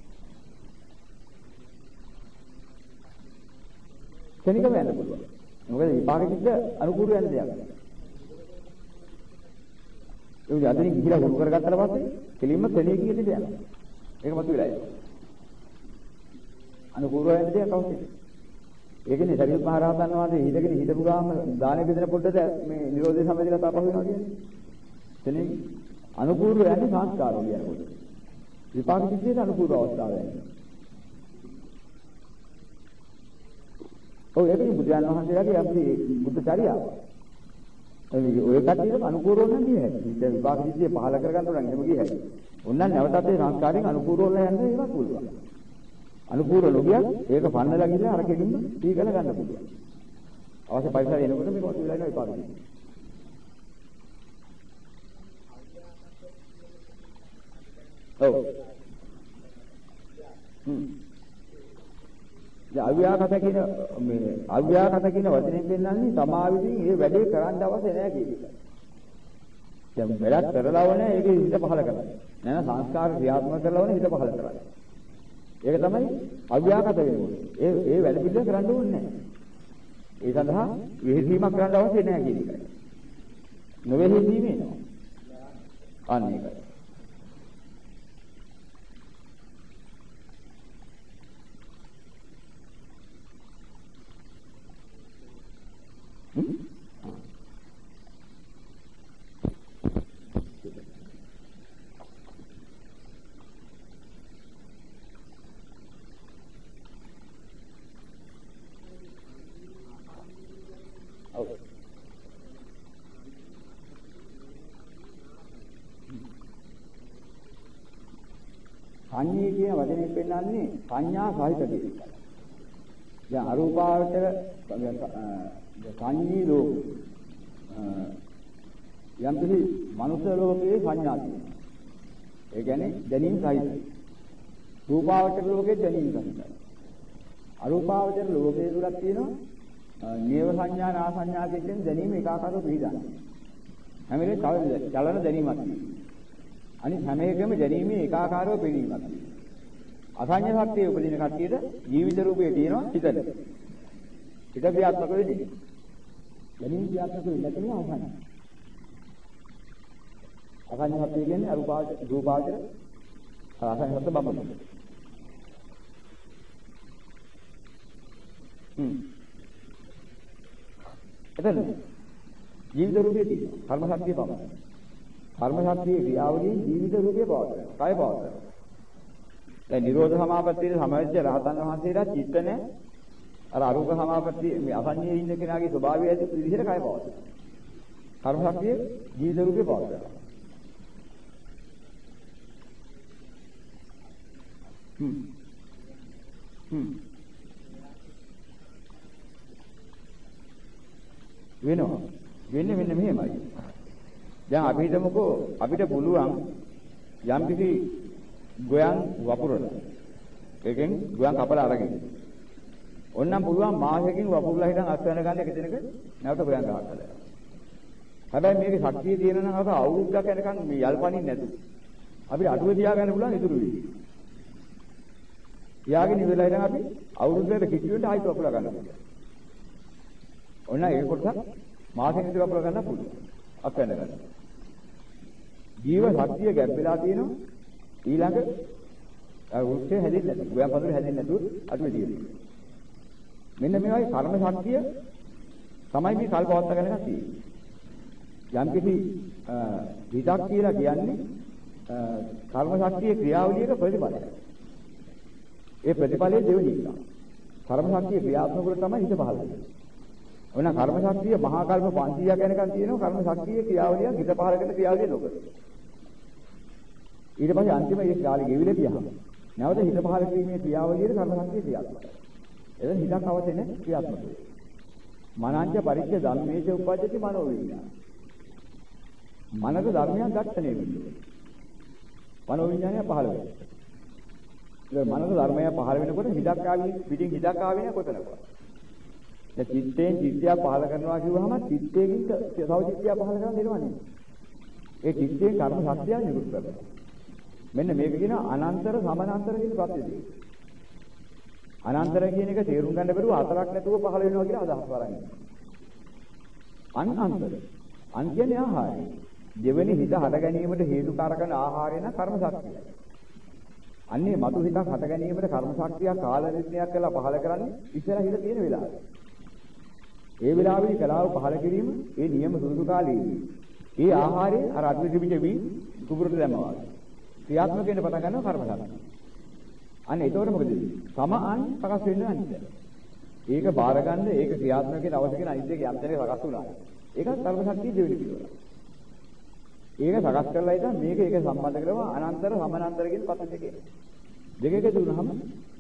ක්ෂණිකව යන්න පුළුවන්. මොකද විපාක චිත්ත අනුපූර්ව යන දෙයක්. ඒ උදේ අදින් ගිහිලා හුරු කරගත්තට පස්සේ කෙලින්ම ක්ෂණික කියන දෙයක් යනවා. ඒක මතුවලා යනවා. අනුපූර්ව යන දෙයක් අවශ්‍යයි. ඒකනේ සරියුත් මහ රහතන් වහන්සේ හිතගෙන හිටපු ගාම දානෙ බෙදෙන පොඩ්ඩට මේ නිරෝධය සම්බන්ධලා තාපහ වෙනවා කියන්නේ. එතනින් අනුපූර්ව යන්නේ සංස්කාරෝ කියනකොට. විපාක සිද්ධියට අනුපූර්ව අවස්ථාව ඔව් ඒකයි බුදුන් වහන්සේලාගේ අපි බුද්ධ චර්යාව. ඔය කට්ටියට අනුපූර්ව නම් ගියේ. ඉතින් විපාක සිද්ධිය පහල කරගන්න උනන් එහෙම ගියේ. උන්නන් නැවතත් ඒ සංස්කාරයෙන් අනුපූර්ව වෙලා යන්න ඒවත් පුළුවන්. අනුපූර්ව ලෝභියක් ඒක පන්නලා ගිහලා අර කෙලින්ම තීගල ගන්න පුළුවන්. අවශ්‍ය පරිසරය එනකොට මේක ඔත් වෙලා ඉන්න විපාක දෙන්න. ඔව්. හ්ම්. දැන් අව්‍යාකත කියන මේ අව්‍යාකත කියන වචනේ පෙන්නන්නේ තමා විසින් මේ වැඩේ කරන්න අවශ්‍ය නැහැ කියන එක. දැන් වැඩක් කරලව නැහැ ඒකේ හිත පහල කරන්නේ. නෑ සංස්කාර ක්‍රියාත්මක කරලව නැහැ හිත පහල කරන්නේ. ඒක තමයි අව්‍යාකත වෙන්නේ. ඒ ඒ වැඩ පිළිවෙල කරන්න ඕනේ නැහැ. ඒ සඳහා වෙහෙසීමක් කරන්න අවශ්‍ය නැහැ කියන එකයි. නොවෙහෙසීම එනවා. අන්න ඒකයි. හ්ම් සංඤී කියන වචනේ පෙන්නන්නේ සංඥා සහිත දෙයක්. දැන් අරූපාවචර සංඤී ලෝක යම් කිසි මනුෂ්‍ය ලෝකයේ සංඥා තියෙනවා. ඒ කියන්නේ දැනීම් සහිතයි. රූපාවචර ලෝකයේ දැනීම් සහිතයි. අරූපාවචර ලෝකයේ තුලක් තියෙනවා නේව සංඥා නා සංඥා කියන දැනීම ඒකාකාරව පිළිගන්න. හැම වෙලේම චලන දැනීමක් තියෙනවා. අනිත් හැම එකම දැනීමේ ඒකාකාරව පිළිවීමක් තියෙනවා. අසඤ්ඤ ශක්තිය උපදින කට්ටියට ජීවිත රූපේ තියෙනවා හිතට. හිත ක්‍රියාත්මක වෙන්නේ. දැනීම ක්‍රියාත්මක වෙන්නේ නැතිව අසඤ්ඤ. අසඤ්ඤ ශක්තිය කියන්නේ අරූපාවච රූපාවච අසඤ්ඤ ශක්ත බබන. හ්ම්. එතන ජීවිත රූපේ තියෙනවා. කර්ම ශක්තිය බබන. කර්ම ශක්තියේ ක්‍රියාවලියෙන් ජීවිත රූපේ පවත්වනවා. කය පවත්වනවා. දැන් නිරෝධ සමාපත්තියේ සමවෙච්ච රහතන් වහන්සේලා චිත්ත නැහැ. අර අරූප සමාපත්තිය මේ අසඤ්ඤයේ ඉන්න කෙනාගේ ස්වභාවය ඇති විදිහට කය පවත්වනවා. කර්ම ශක්තිය ජීවිත රූපේ පවත්වනවා. හ්ම්. හ්ම්. වෙනවා. වෙන්නේ මෙන්න මෙහෙමයි. දැන් අපි හිතමුකෝ අපිට පුළුවන් යම්කිසි ගොයන් වපුරන. ඒකෙන් ගොයන් කපලා අරගෙන. ඕන්නම් පුළුවන් මාසෙකින් වපුරලා හිටන් අස් වෙන ගන්න එක දිනක නැවත ගොයන් ගහක් කළා. හැබැයි මේකේ ශක්තිය තියෙන නම් අප අවුරුද්දක් යනකම් මේ යල්පනින් නැතු. අපිට අඩුව තියාගන්න පුළුවන් ඉතුරු වෙයි. තියාගෙන ඉවරලා ඉතින් අපි අවුරුද්දකට කිට්ටු වෙන්න ආයෙත් වපුරා ගන්නවා. ඔන්න ඒක කොටස මාසෙක විතර වපුරා ගන්න පුළුවන්. අපෙන් ගන්න. ජීව ශක්තිය ගැබ් වෙලා තියෙනවා ඊළඟ වෘක්ෂය හැදෙන්නේ නැතුව, ගෝයන් පඳුර හැදෙන්නේ නැතුව අඩුවේ තියෙනවා. මෙන්න මේ වගේ කර්ම ශක්තිය තමයි මේ කල්පවත්ත ගන්න තියෙන්නේ. යම් කිසි හිතක් කියලා කියන්නේ කර්ම ශක්තියේ ක්‍රියාවලියක ප්‍රතිඵලයක්. ඒ ප්‍රතිඵලයේ දෙවෙනි එක. කර්ම ශක්තිය ක්‍රියාත්මක කරලා තමයි හිත පහළ වෙන්නේ. ඔන්න කර්ම ශක්තිය මහා කල්ප 500ක් යනකම් තියෙනවා කර්ම ශක්තියේ ක්‍රියාවලිය හිත පහළ කරන ක්‍රියාවලිය නොකර. ඊට පස්සේ අන්තිම ඒ කාලේ ගෙවිලා ගියාම නැවත හිත පහළ කිරීමේ ක්‍රියාවලියේ කර්ම ශක්තිය ක්‍රියාත්මකයි. එතන හිතක් අවශ්‍ය නැහැ ක්‍රියාත්මක වෙන්නේ. මනංච පරිච්ඡ ධම්මේච උපජ්ජති මනෝ විඥාන. මනස ධර්මයන් දක්ෂණය වෙන්නේ. මනෝ විඥානය පහළ වෙනවා. ඒ මනස ධර්මය පහළ වෙනකොට හිතක් ආවි පිටින් හිතක් ආවේ නැහැ කොතනකවත්. දැන් චිත්තයෙන් චිත්තය පහළ කරනවා කිව්වහම චිත්තයෙන් තව චිත්තය පහළ කරන්න දෙනවා නෙමෙයි. ඒ චිත්තයෙන් කර්ම ශක්තිය නිරුත් කරනවා. මෙන්න මේක කියනවා අනන්තර සමානන්තර කියන ප්‍රත්‍යදී. අනන්තර කියන එක තේරුම් ගන්න බැරුව හතරක් නැතුව පහළ වෙනවා කියලා අදහස් කරන්නේ. අන් අන්තර. අන් කියන්නේ ආහාරය. දෙවෙනි හිත හට ගැනීමට හේතුකාරක කරන ආහාරය නම් කර්ම ශක්තියයි. අන්නේ මතු හිතක් හට ගැනීමට කර්ම ශක්තිය කාල නිර්ණයක් කරලා පහළ කරන්නේ ඉස්සර හිත තියෙන වෙලාවේ. ඒ වෙලාවේදී කලාව පහළ කිරීම ඒ නියම සුදුසු කාලයේදී. ඒ ආහාරය අර අද්විතිබිජ වී කුඹුරට දැම්මා වගේ. ක්‍රියාත්මක වෙන්න පටන් ගන්නවා කර්ම ශක්තිය. අන්න එතකොට මොකද වෙන්නේ? සමාන් සකස් වෙන්නේ අනිත්. ඒක බාර ගන්න ඒක ක්‍රියාත්මක වෙන්න අවශ්‍ය කරන අනිත් එක යම් තැනක සකස් වුණා. ඒකත් කර්ම ශක්තිය දෙවෙනි පියවර. ඒක සකස් කරලා ඉතින් මේක ඒක සම්බන්ධ කරව අනන්තර සමානන්තර කියන පද දෙකේ. දෙක එකතු වුණාම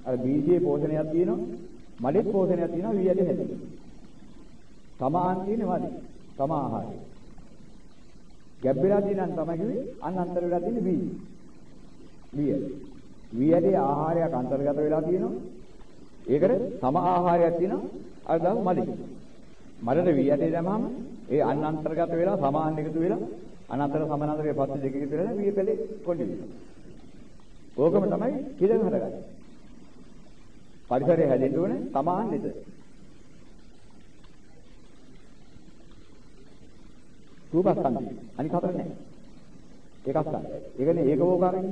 අර බීජයේ පෝෂණයක් තියෙනවා මඩේ පෝෂණයක් තියෙනවා වී ඇටි හැදෙනවා. සමාන් තියෙන්නේ මඩේ. සම ආහාරය. ගැබ් වෙලා තියෙනන් තමයි කිව්වේ අනන්තර වෙලා තියෙන්නේ බීජ. වී ඇටි. වී ඇටි ආහාරයක් අන්තර්ගත වෙලා තියෙනවා. ඒකට සම ආහාරයක් තියෙනවා අර දාමු මඩේ. මඩට වී ඇටි දැමහම ඒ අන් අන්තර්ගත වෙලා සමාන එකතු වෙලා අනන්තර සමානතරයේ පස්සේ දෙක එකතු වෙලා වී පැලේ කොණ්ඩි වෙනවා. ඕකම තමයි කිලෙන් හදගන්නේ. පරිසරය හැදෙන්න ඕනේ සමාන නේද? රූපස්කන්ධය. අනික හතර නැහැ. ඒකක් ගන්න. ඒ කියන්නේ ඒකෝකාරයි.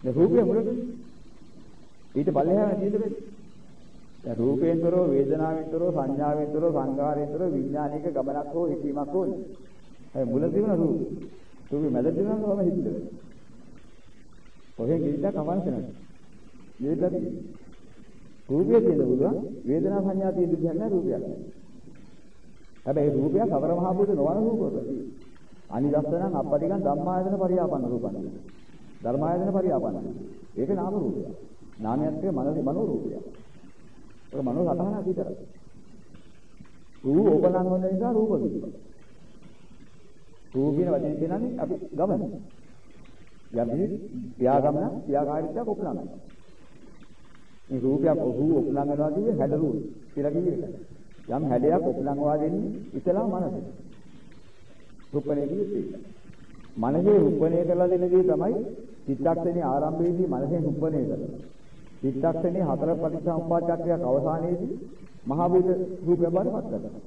දැන් රූපය මුලද? ඊට පල්ලෙහාම තියෙද බෑ. දැන් රූපේන්තරෝ වේදනාවෙන්තරෝ සංඥාවෙන්තරෝ සංකාරයෙන්තරෝ විඥානික ගමනක් හෝ හිතීමක් හෝ ඒ මුල තිබුණ රූප. රූපේ මැද තිබුණා කොහොම හිතද? ඔහෙන් ගිහින් කවන්සන. මේකද රූපය තියෙන බුදුන් වේදනා සංඥා තියෙන දෙයක් නෑ රූපයක්. හැබැයි රූපය සතර මහා භූත නොවන රූපයක්. අනිදස්සනං අපටිගං ධම්මායතන පරියාපන්න රූපං. ධර්මායතන පරියාපන්න. ඒක නාම රූපය. නාමයත් එක්ක මනසේ මනෝ රූපය. ඒක මනෝ සතහනක් විතරයි. රූප ඕපනං වන නිසා රූප කිව්වා. රූප කියන වචනේ කියන්නේ අපි ගමන. යන්නේ ත්‍යාගමන ත්‍යාගාරිත්‍ය කොපලන. මේ රූපයක් ඔහු ඔපලං කරනවා කියන්නේ හැඩ රූප කියලා කියන්නේ. යම් හැඩයක් ඔපලංවා දෙන්නේ ඉතලා මනස. රූපණේ කියන්නේ මනසේ රූපණේ කරලා දෙන දේ තමයි චිත්තක්ෂණේ ආරම්භයේදී මනසේ රූපණේ කරනවා. චිත්තක්ෂණේ හතර පටිච්චසමුප්පාද චක්‍රයක් අවසානයේදී මහ භූත රූපය බාරපත් කරනවා.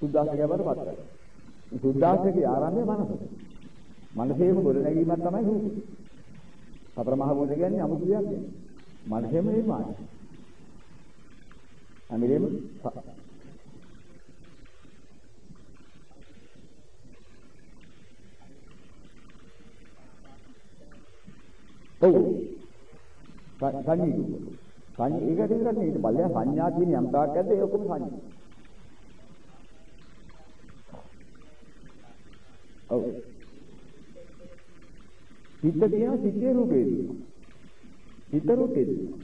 සුද්ධාස්තකය බාරපත් කරනවා. සුද්ධාස්තකයේ ආරම්භය මනස. මනසේම ගොඩ නැගීමක් තමයි රූපය. සතර මහ භූත කියන්නේ අමුතු දෙයක් නෙවෙයි. මනසේම නිර්මාණය. අමිරෙම ඔව් සංඤී කිව්වා. සංඤී ඒක විතරක් නෙවෙයි. ඊට පල්ලෙහා සංඥා කියන යම් තාක් ඇද්ද ඒ ඔක්කොම සංඤී. ඔව්. හිත තියෙනවා සිතේ රූපේ තියෙනවා. හිත රූපේ තියෙනවා.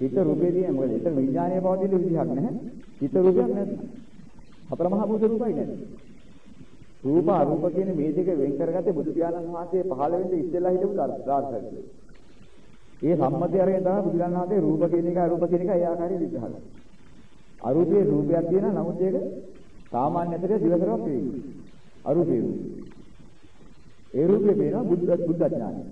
හිත රූපේ තියෙන මොකද? එතන විඥානය පවතින විදිහක් නැහැ. හිත රූපයක් නැත්නම්. හතර මහා භූත රූපයි නැත්නම්. රූප අරූප කියන මේ දෙක වෙන් කරගත්තේ බුදු පියාණන් වහන්සේ පහළ වෙන්න ඉස්සෙල්ලා හිටපු දාර්ශනිකයෝ. ඒ සම්මතය අරගෙන තමයි බුදුරණන් වහන්සේ රූප කියන එක අරූප කියන එක ඒ ආකාරයෙන් විග්‍රහ කරන්නේ. අරූපයේ රූපයක් තියෙනවා නමුත් ඒක සාමාන්‍ය ඇතට දිවතරක් වෙන්නේ. අරූපේ රූපය. ඒ රූපේ පේනවා බුද්ධ බුද්ධ ඥානය.